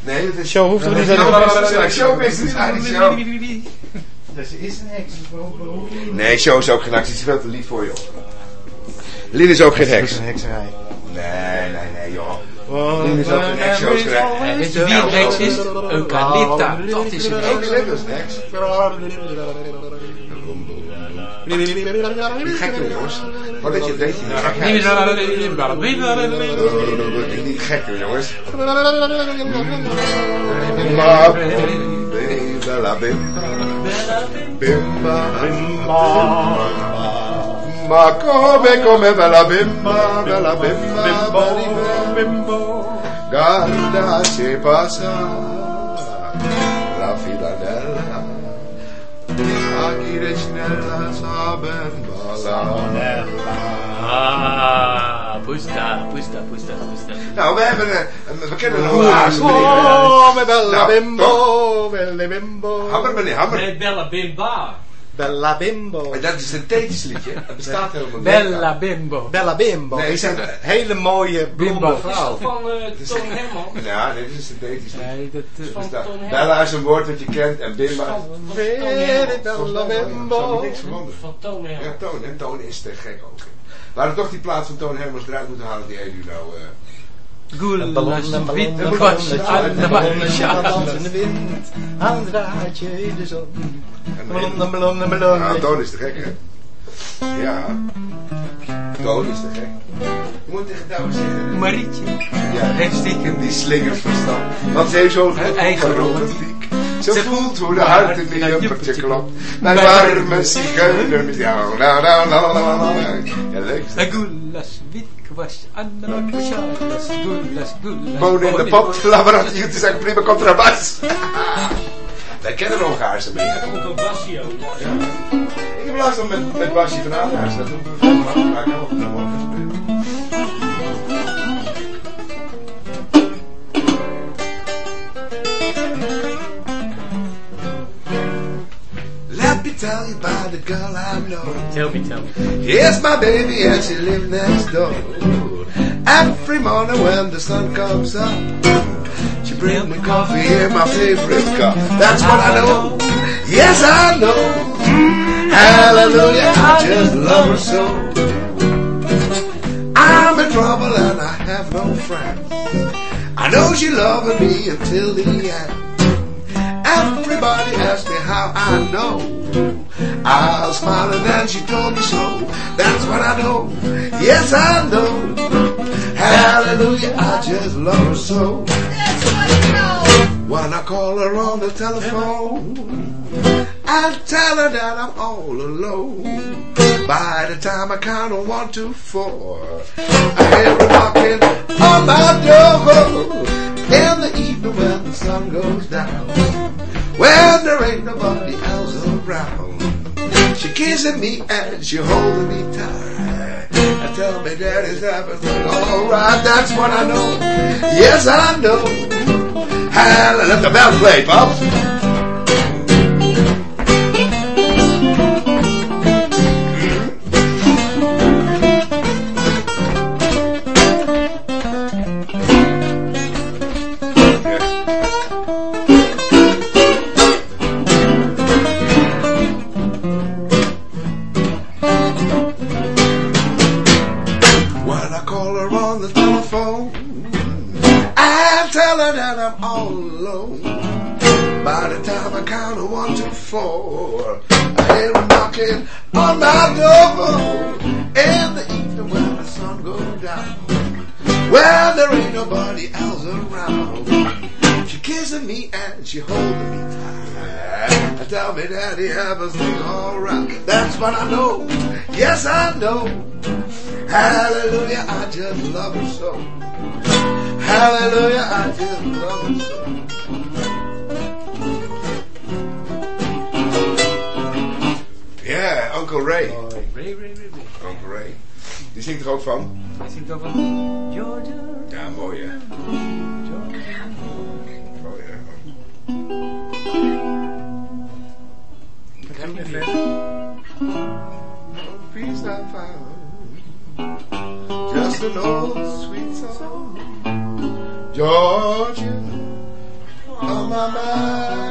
Nee, dat is... Show hoeft er niet is aan showbusiness, showbusiness, ah, die show. Dus ze is een heks. Nee, show is ook geen actie, het is veel te lief voor je. Lien is ook geen Het is heks. een hekserij. Nee, nee, nee, joh. Lien is ook geen heks, is heks. Weet je wie een heks is? Eucalypta. Dat is een heks. Eucalyptus is een heks. Niet gek doen, jongens. Wat dat je weet, je niet gek Niet- Niet gek doen, jongens. Ma, bella bimba, bimba, Ma come come bella bimba, bella bimba, bimbo, Guarda se passa la fidanella, Agire snella sa bella. Ah, pusta, pusta, pusta, pusta. Nou, we hebben een, een we kennen een oase. Come bella Nou, bimbo, bella bimbo. Hammer meneer, hammer. Nee, Bella Bimba. Bella bimbo. Maar dat is een synthetisch liedje. Dat bestaat helemaal niet. Bella bimbo. Bella bimbo. Nee, is een hele mooie blonde Bimbo. Is vrouw. van eh Toon Herman? Ja, dit is een synthetisch liedje. Nee, dat... eh, Van. Bella is een woord dat je kent en Herman. bella bimbo. niks verwonderen. Van Toon Ja, Herman. Toon. En Toon is te gek ook. We hadden toch die plaats van Toon Hermans eruit moeten halen die Edu nou... eh Een ballon, Gulas, een ballon, witte ballon, aan een de een sjaal. dansende wind, aan het draadje in de zon. en Een ballon, een ballon, een ballon. Ja, Toon is te gek, hè? Ja. Toon is te gek. Je moet tegen Douwe zeggen. Marietje. Ja, Heeft stiekem die slingers verstand. Want ze heeft zo'n eigen romantiek. Ze voelt hoe de hart in die jumpertje klopt. Mijn warme zigeuner. Ja, nou, nou, nou, nou, nou. Ja, leuk. Gulas, wit was, warme sjaal. Gulas, gulas. Wonen in de pop, laboratief, is eigenlijk prima contrabas. Wij kennen elkaar ze mee. hè? Onkel Basio. Ja. Ik heb laatst met, met Basje van Adenhuis. Dat doen we veel afspraken. Tell you about the girl I know. Tell me, tell me. Yes, my baby and she lives next door. Every morning when the sun comes up, she brings me coffee in my favorite cup. That's what I know. Yes, I know. Hallelujah, I just love her so. I'm in trouble and I have no friends. I know she loving me until the end. Everybody asks me how I know. I was smiling and she told me so. That's what I know. Yes, I know. Hallelujah, I just love her so. That's When I call her on the telephone, I tell her that I'm all alone. By the time I count on one, two, four, I hear her knocking on my door. In the evening when the sun goes down, when there ain't nobody else around, she kissing me and she holding me tight. And tell me that is everything alright. That's what I know. Yes, I know. Hallelujah. Let the bell play, pops. Four, I hear her knocking on my door. In the evening when the sun goes down, Well, there ain't nobody else around, she kissing me and she holding me tight. I tell me Daddy, everything alright. That's what I know. Yes, I know. Hallelujah, I just love her so. Hallelujah, I just love her so. Ja, Uncle Ray. Ray, Ray, Ray, Ray. Uncle Ray. Die zingt er ook van. Hij zingt ook van Georgia, Ja, mooi hè. Georgia. Mooi hè. Wat heb je verder? Peace I found. Just an old sweet song. Georgia on my mind.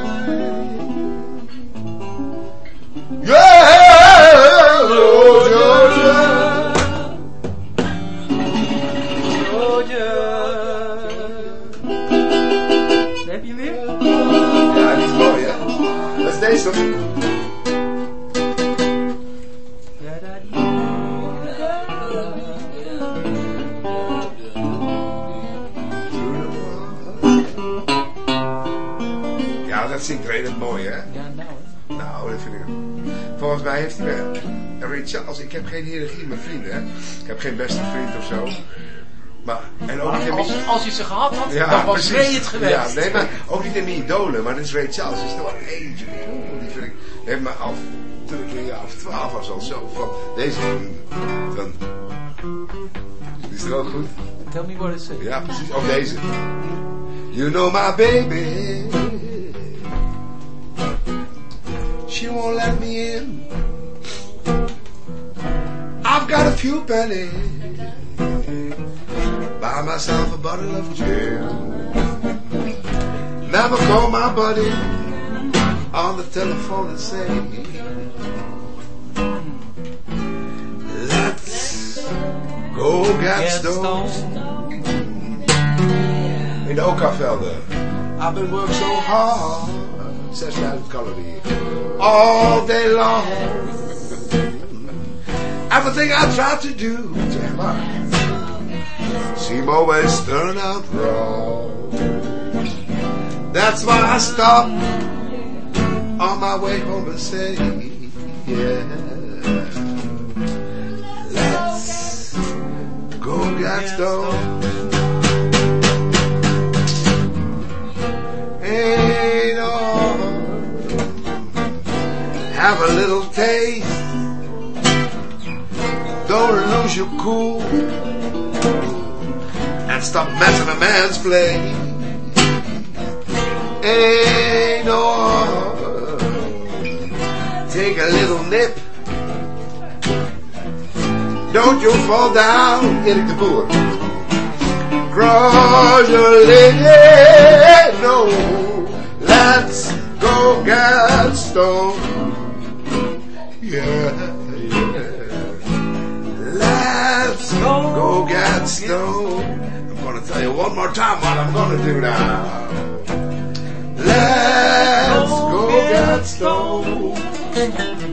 Volgens mij heeft. En Ray Charles, ik heb geen hiërarchie met vrienden hè. Ik heb geen beste vriend of zo. Maar, en ook niet in Als, mijn... als je ze gehad had, Ja, dan was. Ray het geweest. Ja, nee, maar ook niet in mijn idolen, maar dat is Ray Charles. Is toch wel eentje. Die vind ik, heeft me af, toen ik een jaar of twaalf was al zo van, deze, dan, is er ook goed. Tell me what it says. Ja, precies. Ook deze. You know my baby. A few pennies. Buy myself a bottle of gin. Never call my buddy on the telephone and say, Let's go get stoned. In de Oka-velden. I've been working so hard. 6000 calorieën. All day long. Everything I try to do. Zeg maar. Seem always turn out wrong. That's why I stop on my way home and say, yeah. Let's go get stoned. Ain't no have a little taste. Don't lose your cool and stop messing a man's play. Ain't no take a little nip. Don't you fall down, Erik de Boer. Cross your leg, no. Let's go get stoned. Yeah. Go get stoned. I'm gonna tell you one more time what I'm gonna do now. Let's go get stoned.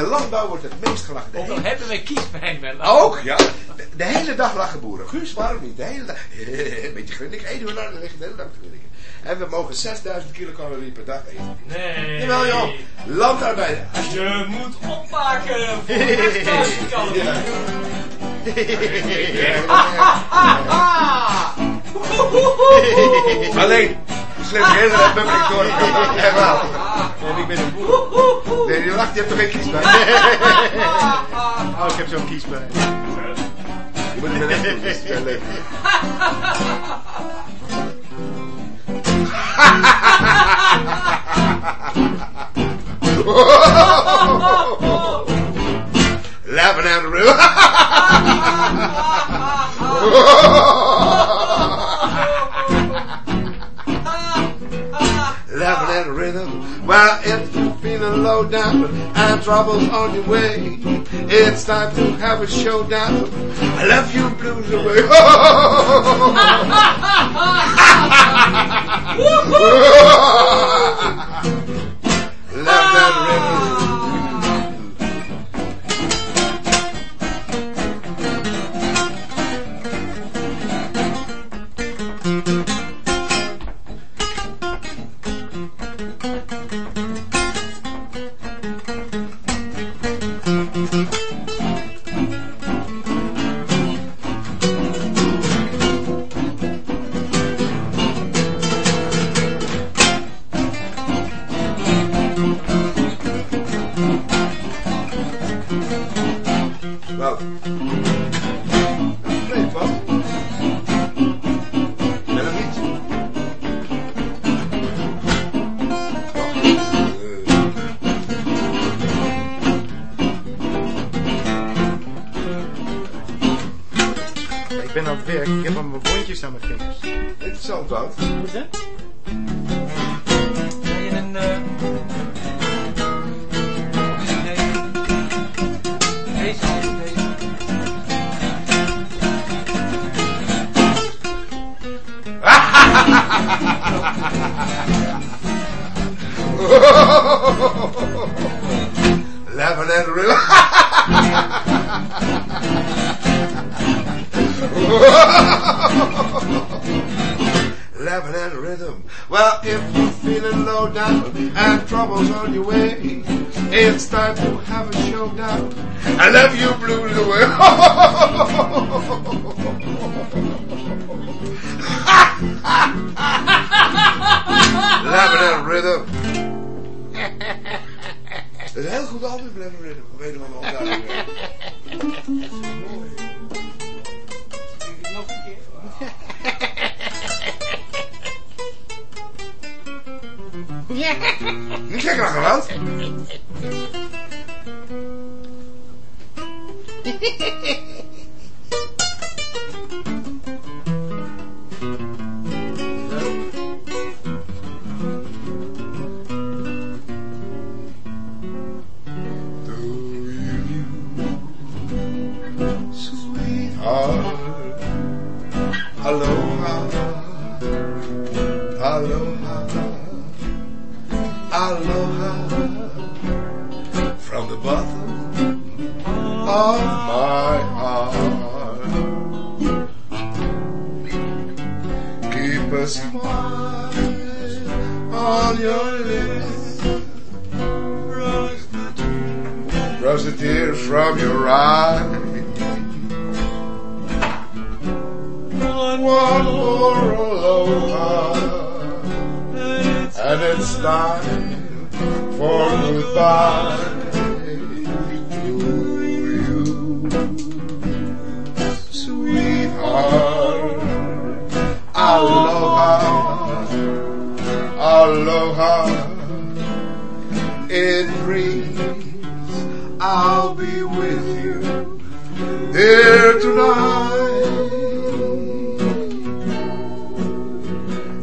De landbouw wordt het meest gelachen. Ook al hebben wij kiespijn wel. Ook, ja. De, de hele dag lachen boeren. Guus, waarom niet? De hele dag. Een beetje grinnik. Eén uur lang liggen de hele dag te grinniken. En we mogen 6000 kilocalorie per dag eten. Nee. Jawel joh. Landarbeider. Je moet opmaken voor 8000 calorieën. Alleen, de slim dag buk ik door. En ik ben een boer. Nee, die lacht, je hebt toch geen kies bij? Oh, ik heb zo'n kiespijn. Je moet niet meer echt doen, dat is veel leuk. Laughing at the river. Laughing at the rhythm. Well, if you're feeling low down and troubles on your way, it's time to have a showdown. I love you blues away.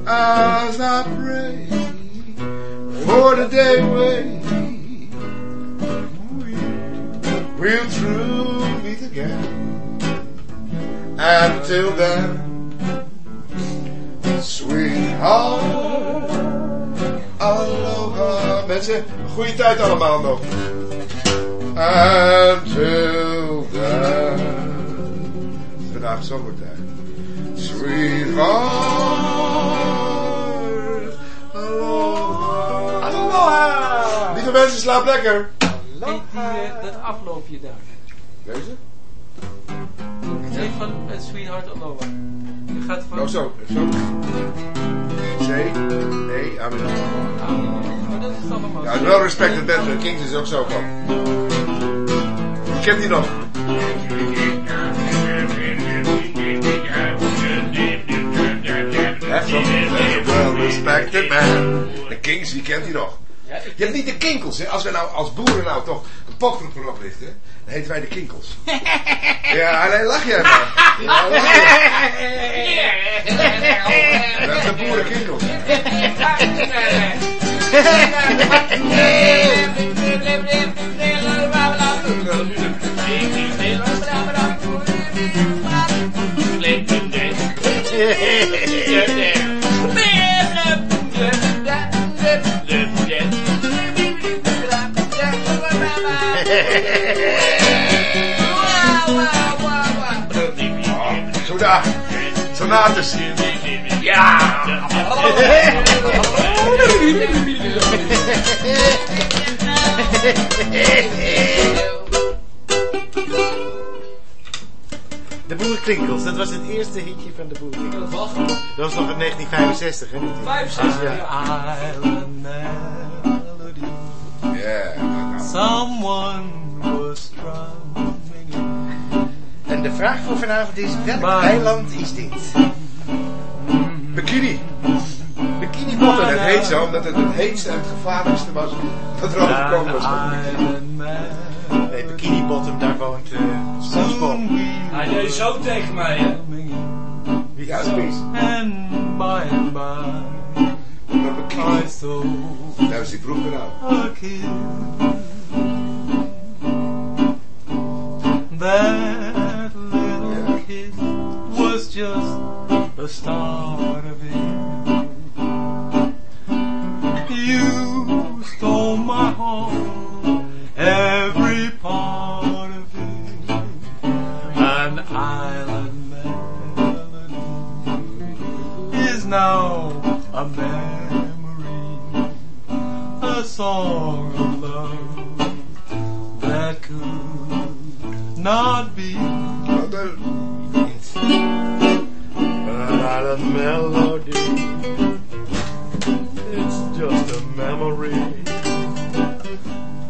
As I pray for the day when Until then, sweetheart, aloha. Mensen, goede tijd allemaal nog. Until then, vandaag zomertijd. Sweetheart, aloha. Aloha! Lieve mensen, slaap lekker. Hey, die, eh, dat afloopje daar. Deze? Sweetheart Aloha. Je gaat van... Oh, zo. Zo. C, E, A, B. Oh, dat is allemaal. Ja, wel respect het band. de Kings is ook zo van. Je kent die nog. Echt. Well respected man. De Kings, wie kent die nog? Je hebt niet de kinkels, hè? Als wij nou als boeren nou toch een popgroep oprichten, dan heten wij de kinkels. Ja, alleen lach jij maar. Ja, lach. Dat zijn boerenkinkels. Zo Sonates. Ja. De Boerenklinkels, dat was het eerste hitje van de Boerenklinkels. Dat was nog in 1965, hè? 65, ja. Island melody. Ja. Someone was En de vraag voor vanavond is, welk eiland is dit? Bikini. Bikini Dat Bottom. heet zo, omdat het het heetste en het gevaarlijkste was wat er overkomen was. Nee, Bikini Bottom, daar woont uh, SpongeBob. Hij deed zo tegen mij, hè. Ja, zoiets. And by and by, Maar bikini, daar is die vroeg gedaan. a was just the start of it. You stole my heart, every part of it, an island melody is now a memory, a song of love that could not be. Wat een- An island melody. It's just a memory.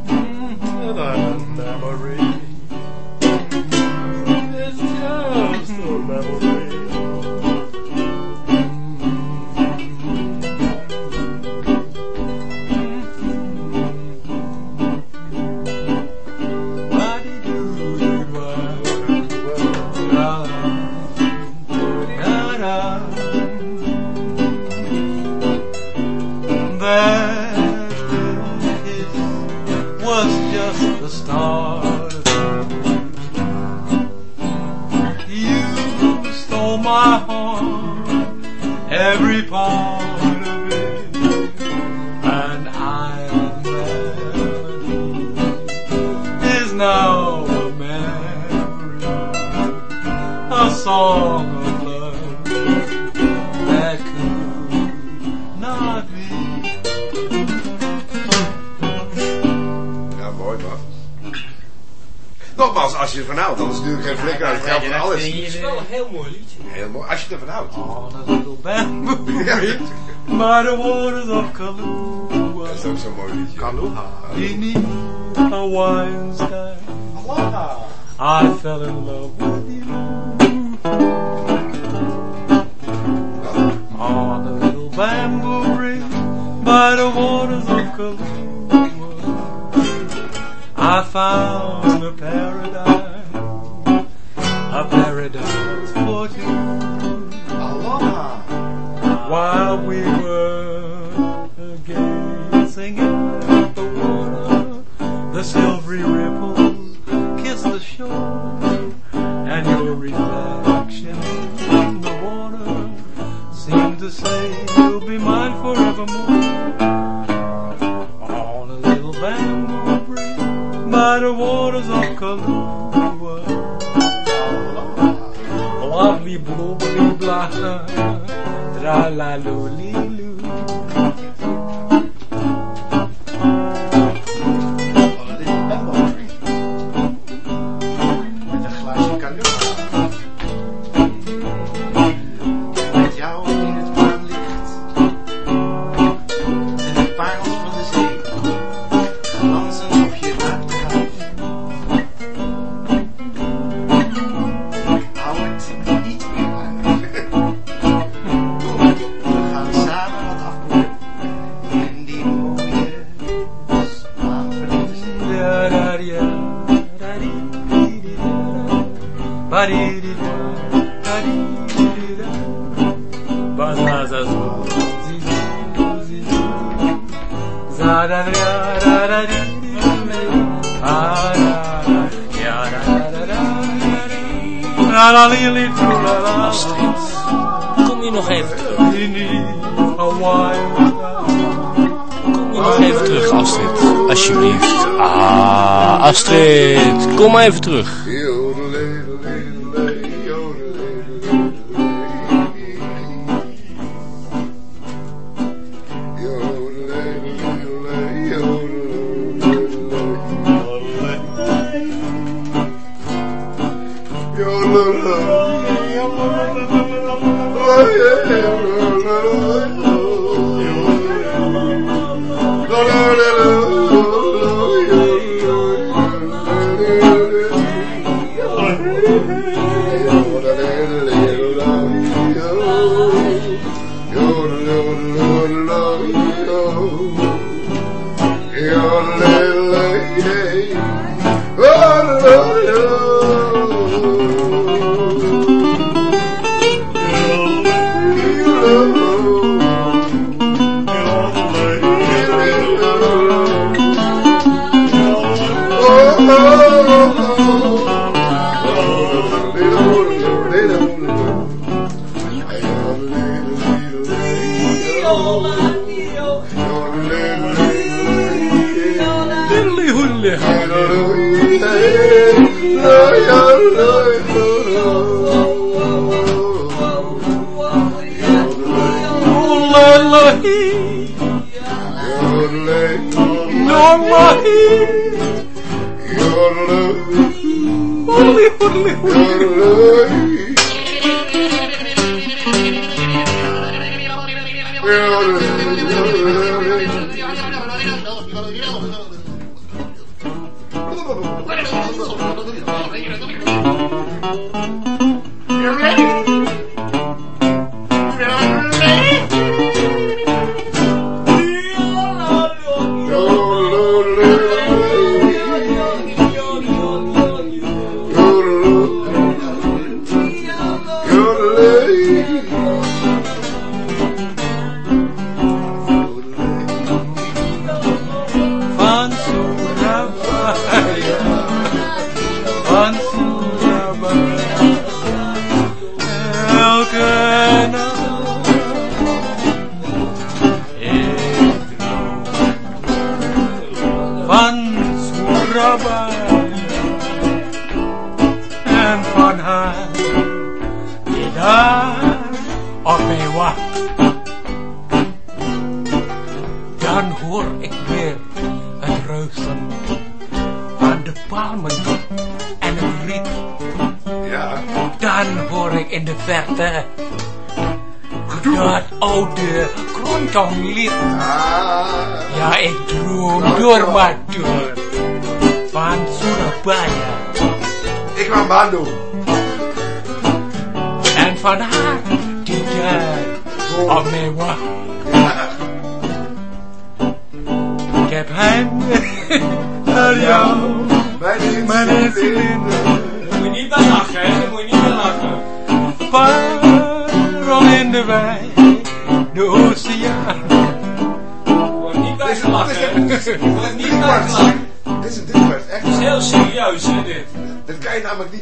An island memory.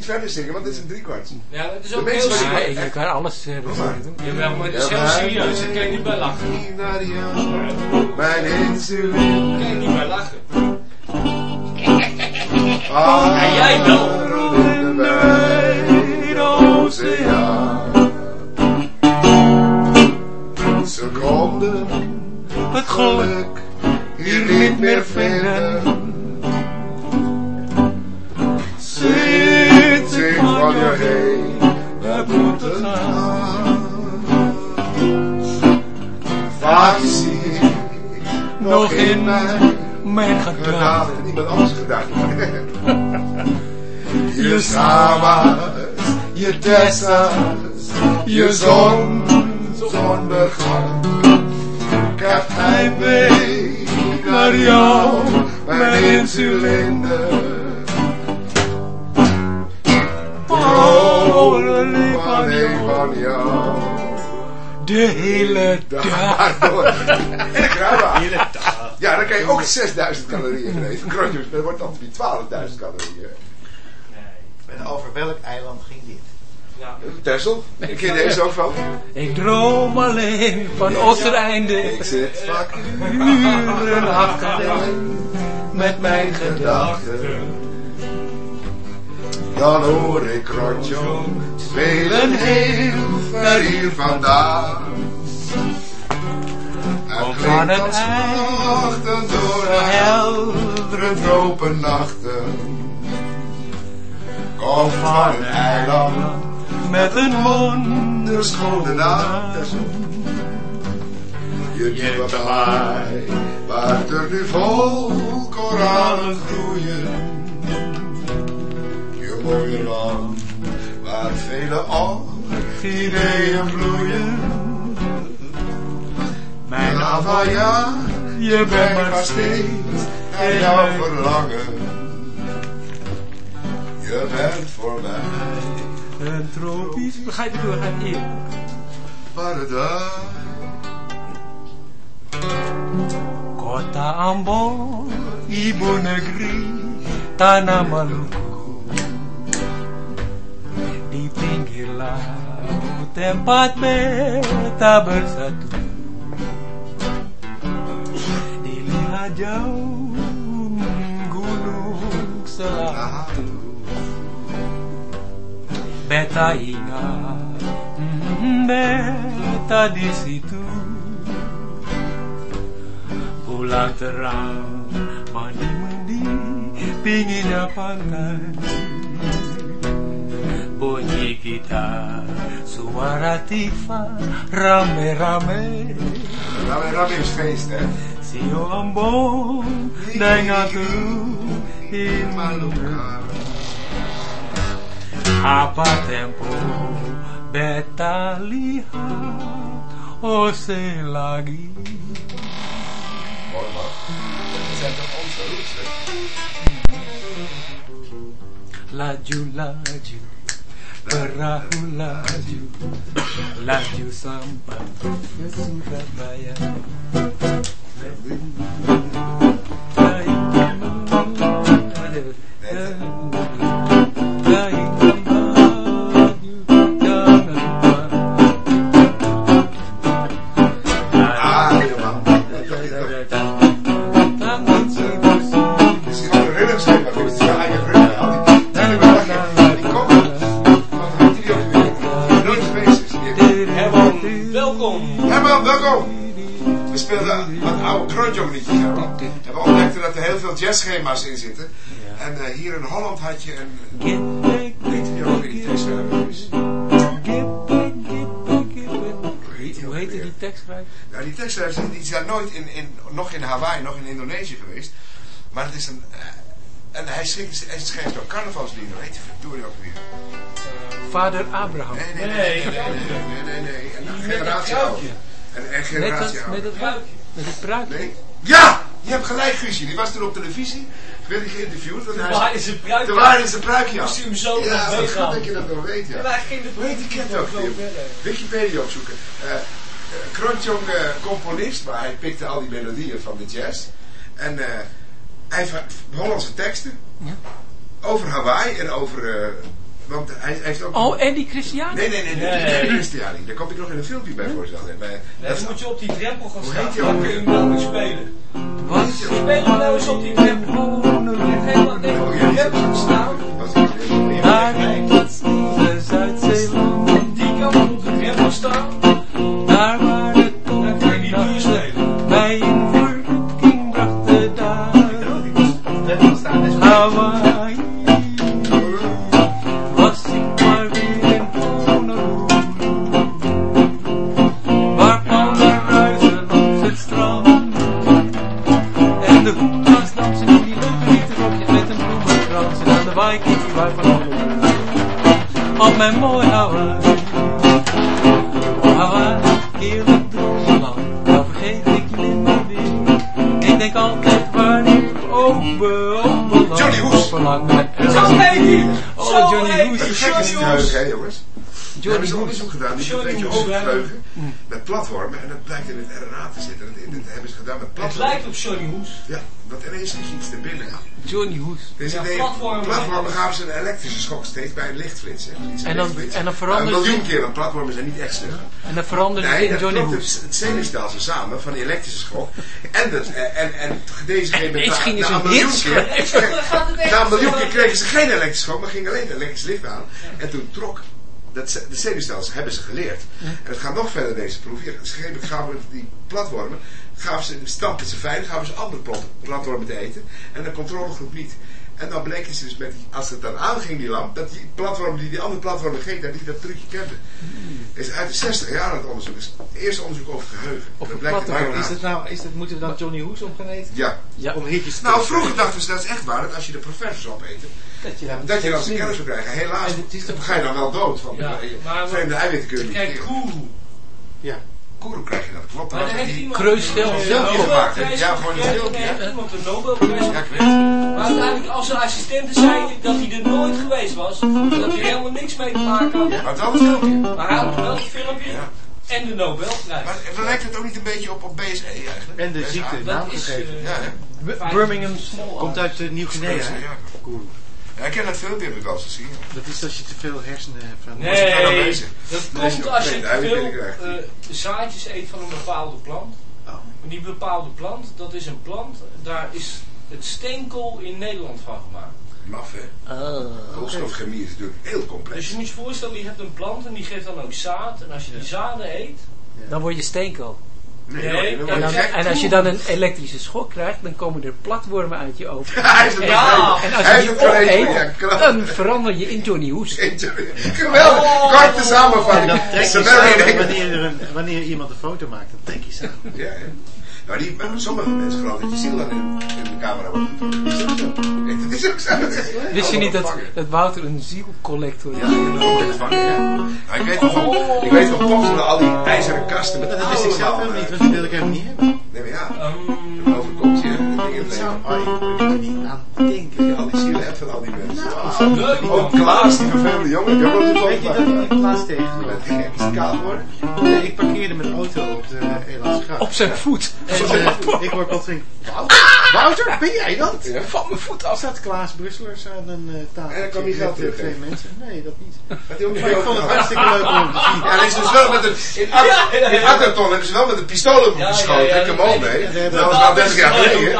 Niet verder zingen, want dit is een driekwart. Ja, het is ook heel serieus. Ja, je kan alles eh, doen. Jawel, maar het is heel serieus. Daar kan je niet bij lachen. Mijn insulin. Je Sama's, je Tessa's, je zon, zondergang. Ik heb heimwee naar jou, mijn insulinde. Oh, lief van jou. De hele dag. En ik ruim aan. Ja, dan kan je ook 6000 calorieën geven. Krotjes, dat wordt dan 12.000 calorieën. En over welk eiland ging dit? Tessel, ik ken deze ook van. Ik droom alleen van Oostereinde. Ik zit vaak Uren achterin met mijn gedachten. Dan hoor ik Rotjong spelen heel ver hier vandaan. En Van klinkt het nachten door de heldere tropennachten. Kom van een eiland Met een wonderschone naam. Je diepe baai, waar er nu vol koralen groeien. Je mooie land, waar vele orchideeën bloeien. Mijn Havaya, je bent ben maar maar steeds en jouw verlangen. Je bent voor mij een tropisch... Ga je door, ga je paradijs. Kota Ambon, ibu negeri, tanah Maluku. Di pinggir laut tempat beta bersatu. Dilihat jauh gunung selatu. Betaina, beta di situ Pulang terang, mandi-mandi, pinginnya pantai Bunyi kita, suara tifa, rame-rame. Rame-rame feste eh? Si ombong, dengan tu, in malukan. apa tempo beta lihat osin lagi Laju laju perahu laju laju sampai ke Surabaya. Baik, grondjongliedjes hebben. En we ontdekten dat er heel veel jazzschema's in zitten. En eh, hier in Holland had je een... Weet je ook weer die tekstschrijver is? Hoe heette die tekstschrijver? Nou, die tekstschrijvers die zijn nooit in, in, nog in Hawaii, nog in Indonesië geweest. Maar het is een... eh, en hij schreef, hij schreef ook carnavalslieden. Weet je, verdorie ook weer. Vader Abraham. Nee, nee, nee, nee, nee, nee, nee, nee. Een Met generatie dat, met ouder. dat pruikje. Met het pruikje. Nee? Ja! Je hebt gelijk, Guusje. Die was toen op televisie. Werd hij geïnterviewd. want hij- Waar is een pruik? Toen waren ze pruikje. Moest hij hem zo Ja, wat goed dat je dat nog weet, ja. En hij ging de Hoe heet die kent ook? Wikipedia opzoeken. Eh, Krontjong eh, componist, maar hij pikte al die melodieën van de jazz. En eh, hij heeft Hollandse teksten. Over Hawaii en over... want hij heeft ook... Oh, en die Christian? Nee, nee, nee, nee, Nee. nee. Christiani. Daar kom ik nog in een filmpje bij voorstellen. Bij, Nee, dat dan moet je op die drempel gaan Hoe staan. heet die Dan ook kun je spelen. Was Speel hem nou eens op die drempel. Helemaal tegen op die drempel staan. was ik weer. daar in dat stille Zuid-Zeeland. Die kan op de drempel staan. Daar waar de Dan kun je die duur spelen. mij in verrukking brachten daar. Drempel staan Op mijn mooi. Oh Hawaii, heerlijk droomland. Nou vergeet ik je weer. Ik denk altijd waar ik open, open lang. Johnny Hoes. Zo heet hij. Oh, Johnny Hoes. hè jongens? We hebben Johnny ze Hoes. onderzoek gedaan, die een beetje geheugen. Met platformen, en dat blijkt in het RNA te zitten. Dat, dat hebben ze gedaan met Het platformen. lijkt op Johnny Hoes. Ja, want ineens schiet iets te binnen. Johnny Hoes. Dus Ja, platformen gaven ze een elektrische schok steeds bij een lichtflits. Hè? En dan- lichtflits. en dan Maar verandert Een miljoen het- keer, want platformen zijn niet echt stug. En dan veranderde het Nee, in dat Johnny. Hoes. Het, het zenuwstelsel samen van die elektrische schok. En, dat, en, en deze ging met na- na een miljoen keer. Het Na een miljoen keer kregen ze geen elektrische schok, maar ging alleen elektrisch licht aan. En toen trok. Dat, de zenuwstelsels hebben ze geleerd. En het gaat nog verder deze proef. Hier, Ze gaven- die platwormen, gaven ze, stampten ze veilig, gaven ze andere plat- platwormen te eten. En de controlegroep niet. En dan bleken ze dus met die, als het dan aanging die lamp, dat die platform die die andere platformen gegeten dat die dat trucje kenden. Is uit de 60 jaar het onderzoek. is het eerste onderzoek over geheugen. Dat een blijkt uit- Is het nou, is het, moeten we dan Johnny Hoes op gaan eten? Ja. Ja. Om hitjes te Nou, vroeger dachten ze dat is echt waar, dat als je de professors opeten, dat je dan, dat je dan zijn kennis zou krijgen. Helaas ga je dan wel dood van Ja, de maar- vreemde eiwitten kun je niet Kijk. Ja. Koeroe krijg je dat, klopt. Maar Dat daar heeft die- iemand... Kreus zelf. een Zelf Nobelprijs gemaakt, hè? Ja, voor de gekregen, zelf, en ja. heeft iemand een Nobelprijs Ja, ik weet. Maar uiteindelijk, als zijn assistenten zeiden dat hij er nooit geweest was, dat hij helemaal niks mee te maken had. Maar wel het filmpje. Maar hij had wel het filmpje en de Nobelprijs. Maar dan lijkt het ook niet een beetje op, op BSE eigenlijk? En de BSA. ziekte, Dat naam is... gegeven. eh, Ja, Birmingham Small komt uit uh, Nieuw-Guinea. Ja. Ja, ik ken dat filmpje heb ik wel eens gezien. Dat is als je te veel hersenen hebt. Nee, dat komt als je te veel eh, zaadjes eet van een bepaalde plant. Oh. En die bepaalde plant, dat is een plant, daar is het steenkool in Nederland van gemaakt. Maf, hè? Koolstofchemie is natuurlijk heel complex. Dus je moet je voorstellen, je hebt een plant en die geeft dan ook zaad. En als je die zaden eet, Dan word je steenkool. Nee, en En, dan, en als je dan een elektrische schok krijgt, dan komen er platwormen uit je ogen. Hij is het Ja. En als Hij je is die ja, opeet, dan verander je in Johnny Hoes. Geweldig, korte En samenvatting. dan trek je samen wanneer, er een, wanneer iemand een foto maakt. Dan trek je samen. Ja, hè? Nou, die, maar sommige mensen geloven dat je ziel dan in, in de camera wordt. Is dat Dat is ook zo. Dat is Wist je niet dat, dat Wouter een zielcollector is? Ja, helemaal ontvangen, ja. Nou, ik weet nog van, ik weet nog al die ijzeren kasten met Maar dat wist ik zelf helemaal niet, want die wil ik helemaal niet hebben. Nee, maar ja, ehm, een overkomt je, dingen zou, oh, ik er niet aan denken. Je al die zielen hebt van al die mensen. leuk Ook man. Klaas, die vervelende jongen, ook op de Weet je dat ik plaats tegen bent gek, kaal? Nee, ik parkeerde mijn auto op de Elandsgracht. Op zijn voet. En eh, ik hoor plotseling, Wouter, Wouter, ben jij dat? Ja. Van mijn voet af. Zat Klaas Brusselers aan een uh, tafel. En dan kwam hij geld eh, terug, twee mensen. Nee, dat niet. Dat hij ook niet Maar ik vond het hartstikke leuk om hem te zien. Ja, hij is dus wel met een, in, Ja, in Akkerton hebben ze wel met een pistool op hem geschoten. Ik hem ja, ook ja, mee. Dat was al 30 jaar geleden. Zo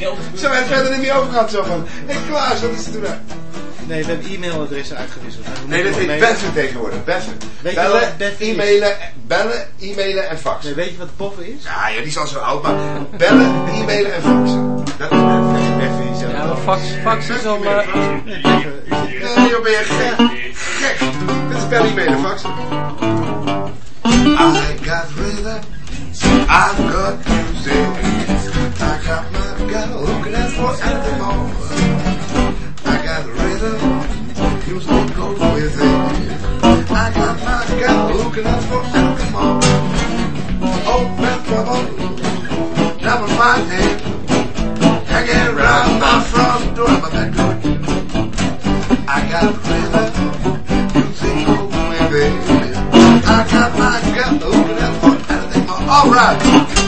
hebben we het verder niet meer over gehad. Zo van, hé Klaas, wat is er toen? uit? Nee, we hebben e-mailadressen uitgewisseld. Nee, dat heet beffen tegenwoordig. Beffen. Bellen, e-mailen, bellen, e-mailen en faxen. Nee, weet je wat boffen is? Ja, ja, die is al zo oud, maar bellen, e-mailen en faxen. Dat is beffen. Ja, maar fax, fax is al... eh, Nee, joh, ben je gek? Gek. Dit is bellen, e-mailen en faxen. I got rhythm, I've got music. I got my girl looking at for anything more. I got my girl looking at for more. Open trouble, never mind it. Hanging around my front door, but that good. I got rhythm, music goes with it. I got my girl looking at for anything more.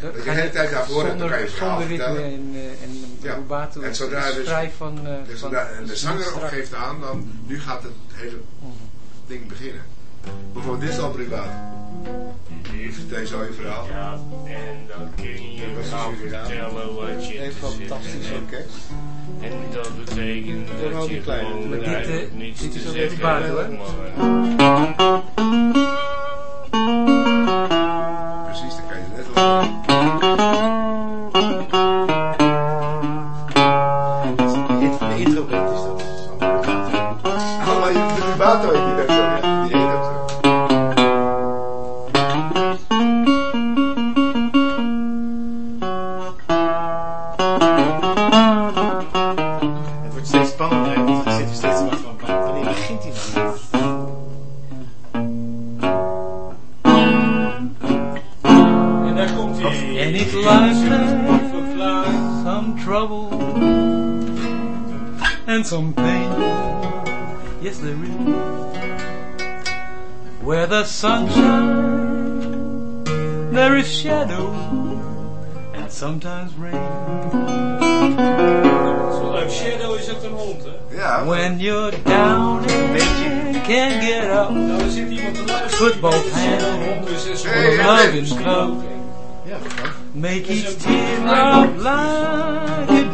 Ga de hele tijd daarvoor hebt, dan kan je zonder, het verhaal zonder ritme en, eh, en Ja. rubato. En zodra dus- vrij van, eh, Dus van zodra- en de zanger ook strak. geeft aan, dan nu gaat het hele ding beginnen. Bijvoorbeeld dit is al privaat. Vertel zo je verhaal. Ja, en dan kun je gaan Suriname. vertellen wat je Een fantastisch orkest. En dat betekent dat die je kleine. gewoon Maar dit, eh, niets dit is te ook zeggen hebt.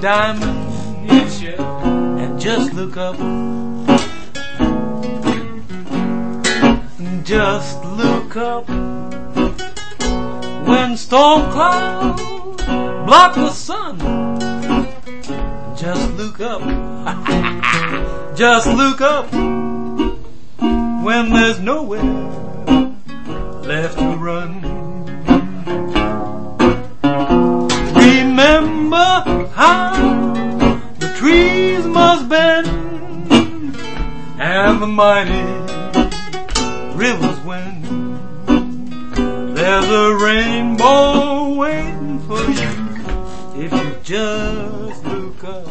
Diamond. Yes, Shadow. and just look up. Just look up when storm clouds block the sun. Just look up. just look up when there's nowhere left to run. Remember the trees must bend and the mighty rivers win. There's a rainbow waiting for you if you just look up.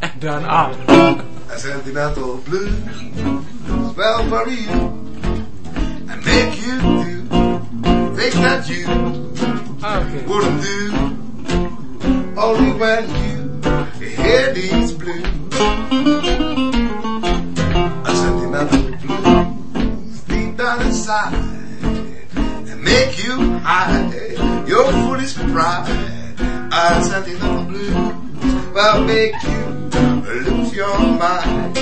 En dan aan. A well for you, and make you do things that you Oké. wouldn't do, only when you hear these blues. A sentimental blues deep down inside, and make you hide your foolish pride. A sentimental blues will make you lose your mind.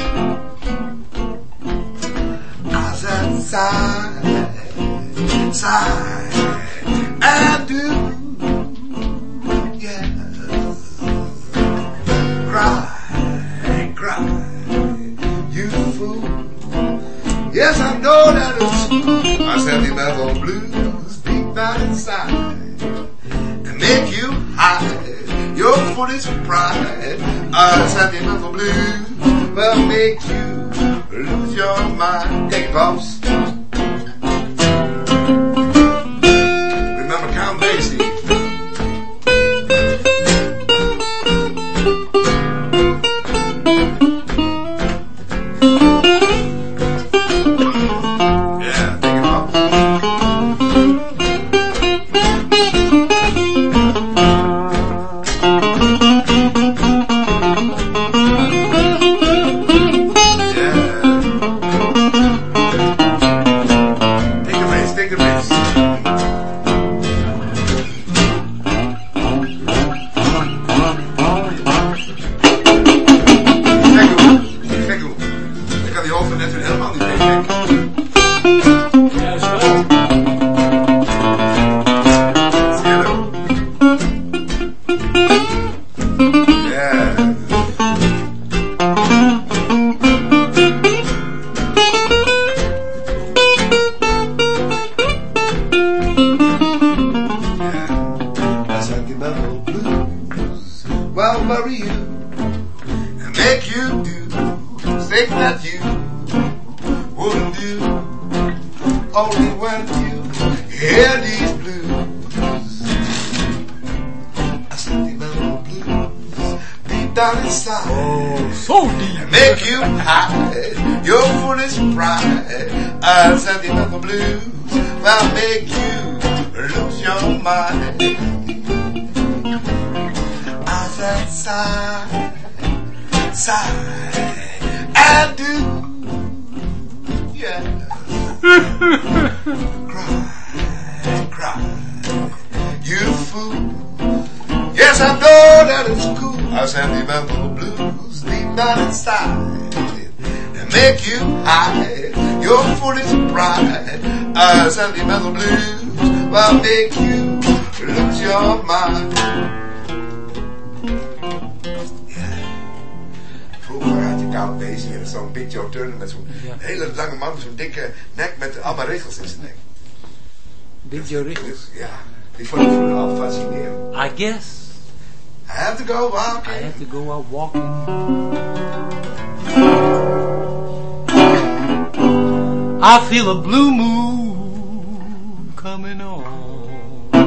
Said sigh, sigh, and do, yes, cry, cry, you fool. Yes, I know that it's true. I sentimental blues deep down inside and make you hide your foolish pride. A sentimental blues will make you lose your mind. It, boss. Cry, cry, you fool. Yes, I know that it's cool. I sentimental blues deep down inside and make you hide your foolish pride. I sentimental blues will make you lose your mind. Vroeger koud bezig en zo'n Big Joe Turner met zo'n Ja. hele lange man zo'n dikke nek met allemaal regels in zijn nek. Big Joe Richter. Ja, die vond ik vroeger al fascinerend. I guess I have to go I have to go out walking. I feel a blue moon coming on.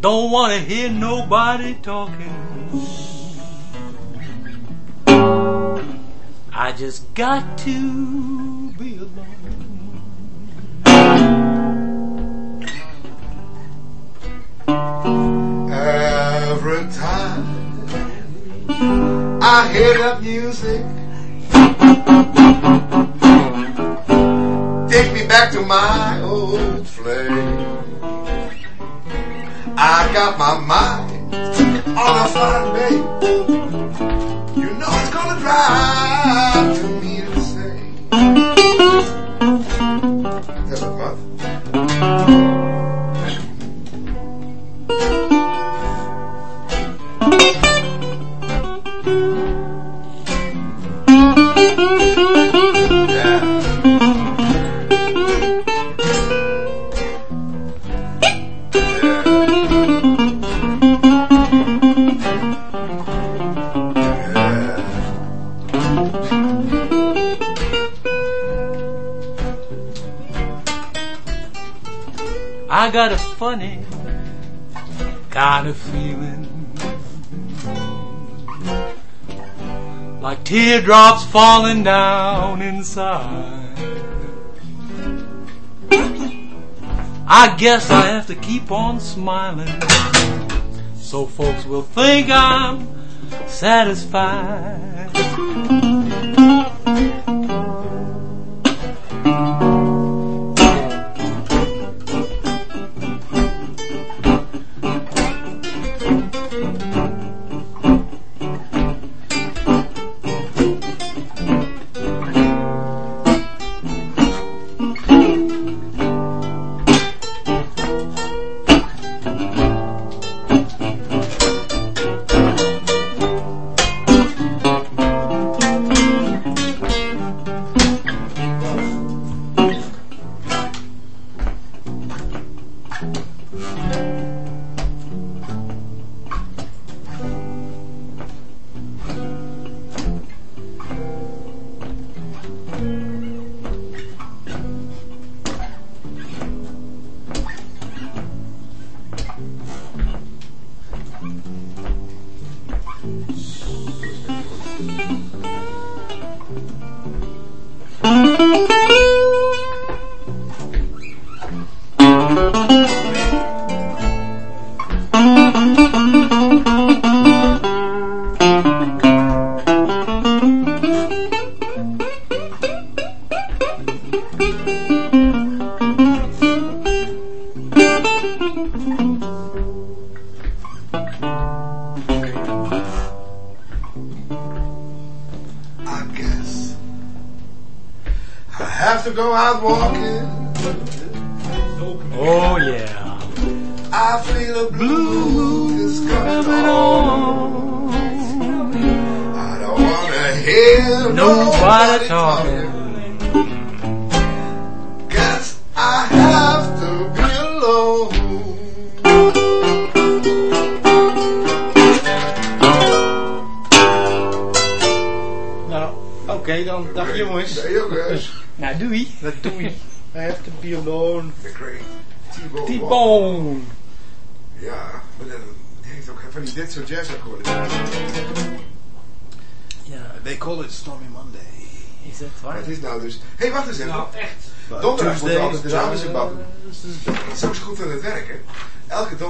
Don't wanna hear nobody talking. I just got to be alone. Every time I hear that music, take me back to my old flame. I got my mind on a fine babe. You know it's gonna drive month. Yeah. I got a funny kind of feeling. Like teardrops falling down inside. I guess I have to keep on smiling. So folks will think I'm satisfied.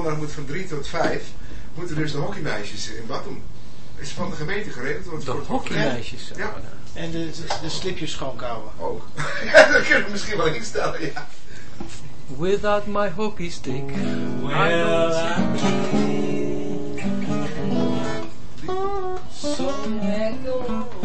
Moet van 3 tot 5 moeten dus de hockeymeisjes in bad doen. Dat is van de gemeente geregeld. wordt De hockeymeisjes. Ja. En de, de slipjes schoonhouden. Ook. ja, dat kunnen we misschien wel instellen, ja. Without my hockey stick. Well, So Reeling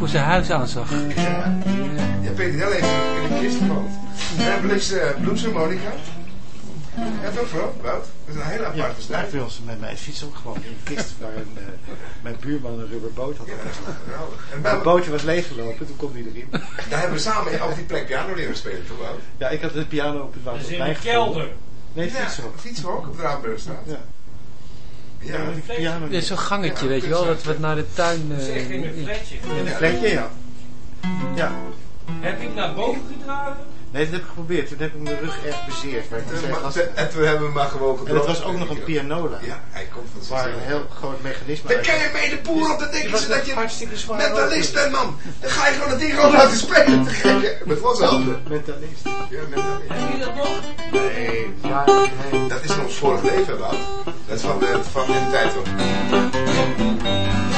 voor zijn huis aanzag. Ja. Ja, Peter Del heeft in de kist gevalt. En bleef uh. Ja, toch vooral, Wout? Dat is een hele Ja, aparte stijl. ze met mijn fiets ook gewoon in een kist waar een, eh, mijn buurman een rubberboot had. Ja, dat is geweldig. En Het bij, bootje was leeggelopen, toen kon hij erin. daar hebben we samen op die plek piano leren spelen, toch Wout? Ja, ik had de piano op het dat is in de kelder. Nee, Ja, fietshok. fietshok op de Raamburgstraat. Ja. Ja, Ja, piano. Is zo'n gangetje, weet je wel, dat wat naar de tuin... Echt in eh, een fletje. In een ja. Ja. Heb hem naar boven gedragen? Nee, dat heb ik geprobeerd. Toen heb ik mijn rug echt bezeerd. Eh, en, en toen hebben we maar gewoon gedronken. En dat was ook nog een pianola. Ja, hij komt van Waar een heel groot mechanisme Dan kan je mee de poer op, dan denken ze dat je mentalist bent, man. Dan ga je gewoon het ding gewoon laten spelen. Te gek. Met wat handen. Mentalist. Ja, mentalist. Heb je dat nog? Nee, Ja. Dat is nog vorig leven, wat. Dat is van de, van de tijd, hoor.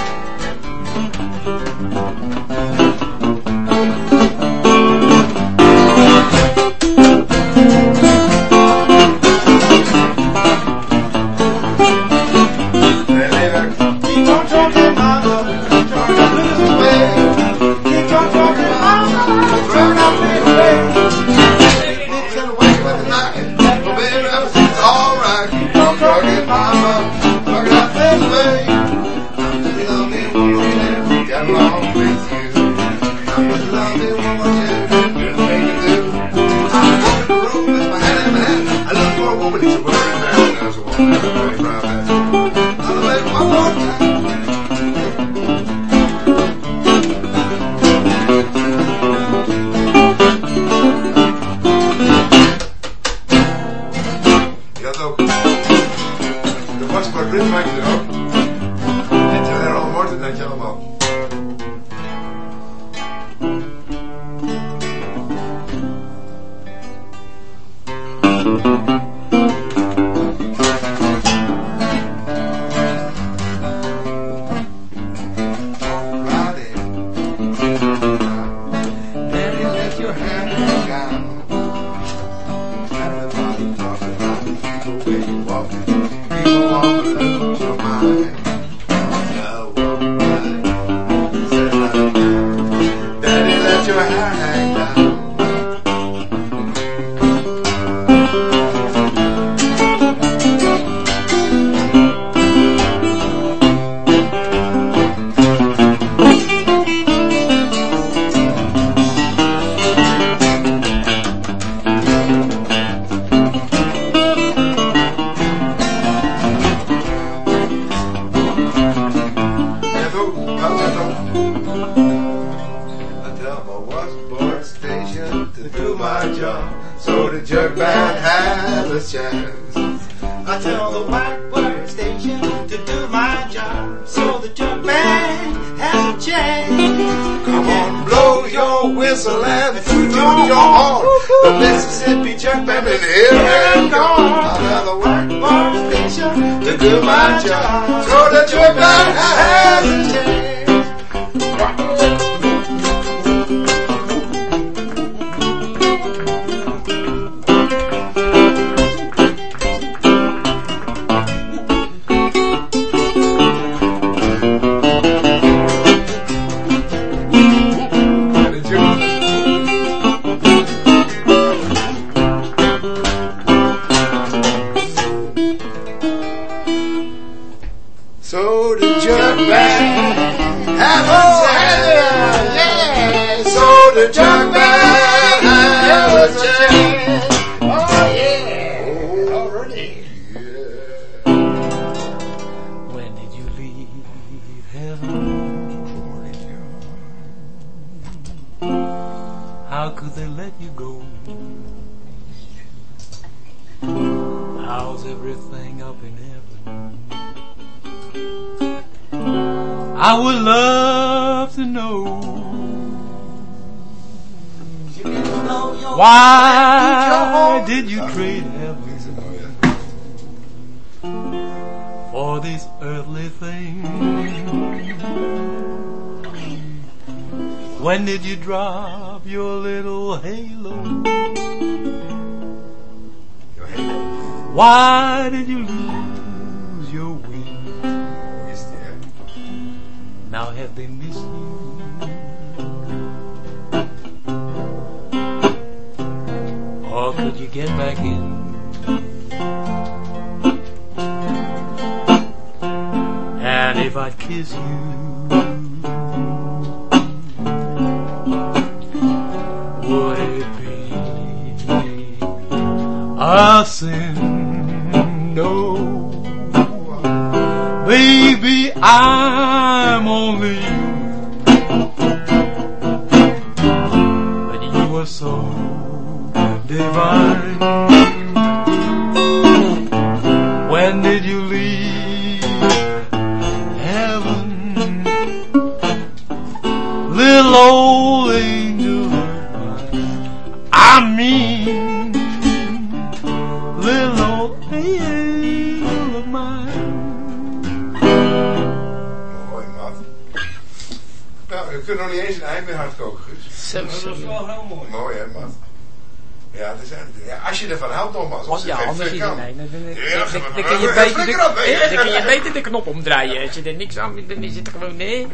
Omdraaien. Als je er niks aan dan is het gewoon nee.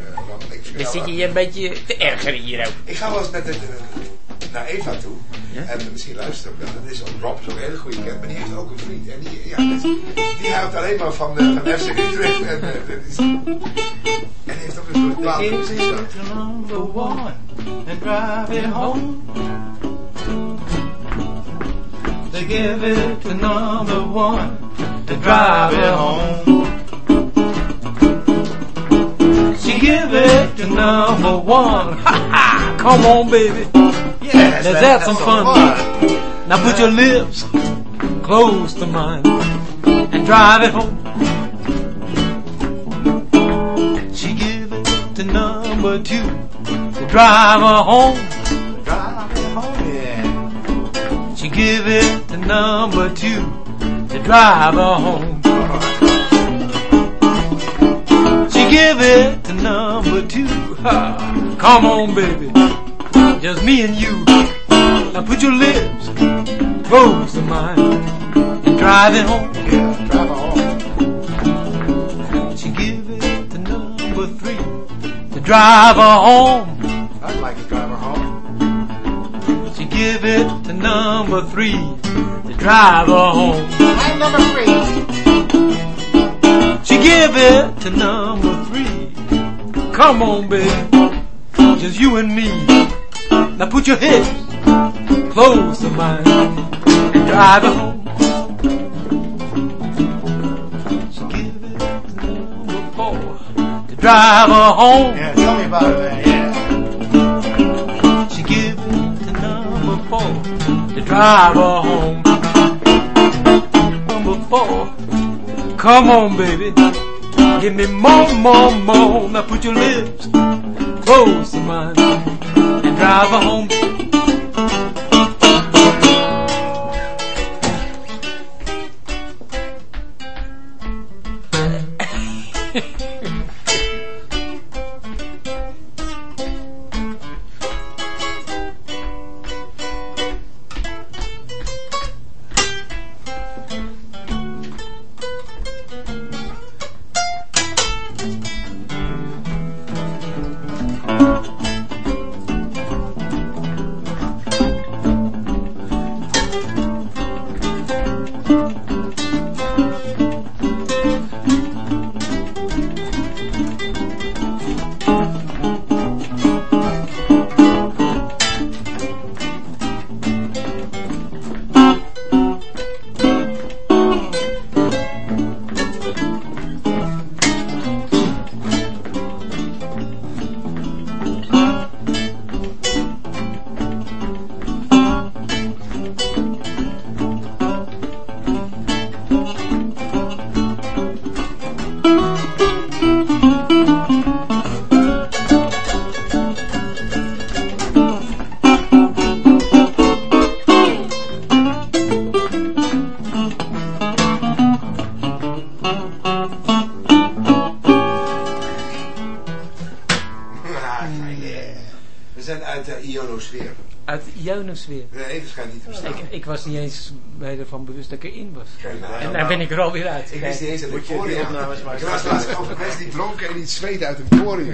Dan zit je je een beetje te ergeren hier ook. Ik ga wel eens met het, eh, naar Eva toe. En misschien luistert ook wel. Dat is ook Rob, zo'n hele goede kent. Maar die heeft ook een vriend. En die, ja, die houdt alleen maar van, de van FC Utrecht. En, eh, is, en die heeft ook een soort plaat. And drive it home. They give it to number one to drive it home. She give it to number one. Ha ha! Come on, baby. Yes, Let's have some fun. one. Now put your lips close to mine and drive it home. She give it to number two to drive her home. Drive it home, yeah. She give it to number two to drive her home. She give it number two. Ha. Come on, baby. Just me and you. Now put your lips close to mine and drive it home. Yeah, drive it home. She give it to number three to drive her home. I'd like to drive her home. She give it to number three to drive her home. I'm number three. She give it to number three. Come on, baby. Just you and me. Now put your hips close to mine and drive it home. She give it to number four to drive her home. Yeah, tell me about it, man. Yeah. She give it to number four to drive her home. Number four, come on, baby. Give me more, more, more. Now put your lips close to mine and drive her home. Niet eens mij ervan bewust dat ik erin was. Kijk, nou, En nou, daar ben ik er alweer uit. Ik wist niet eens dat ik voor die je opnames maar Ik was laatst over mensen die dronken en die zweten uit een porium.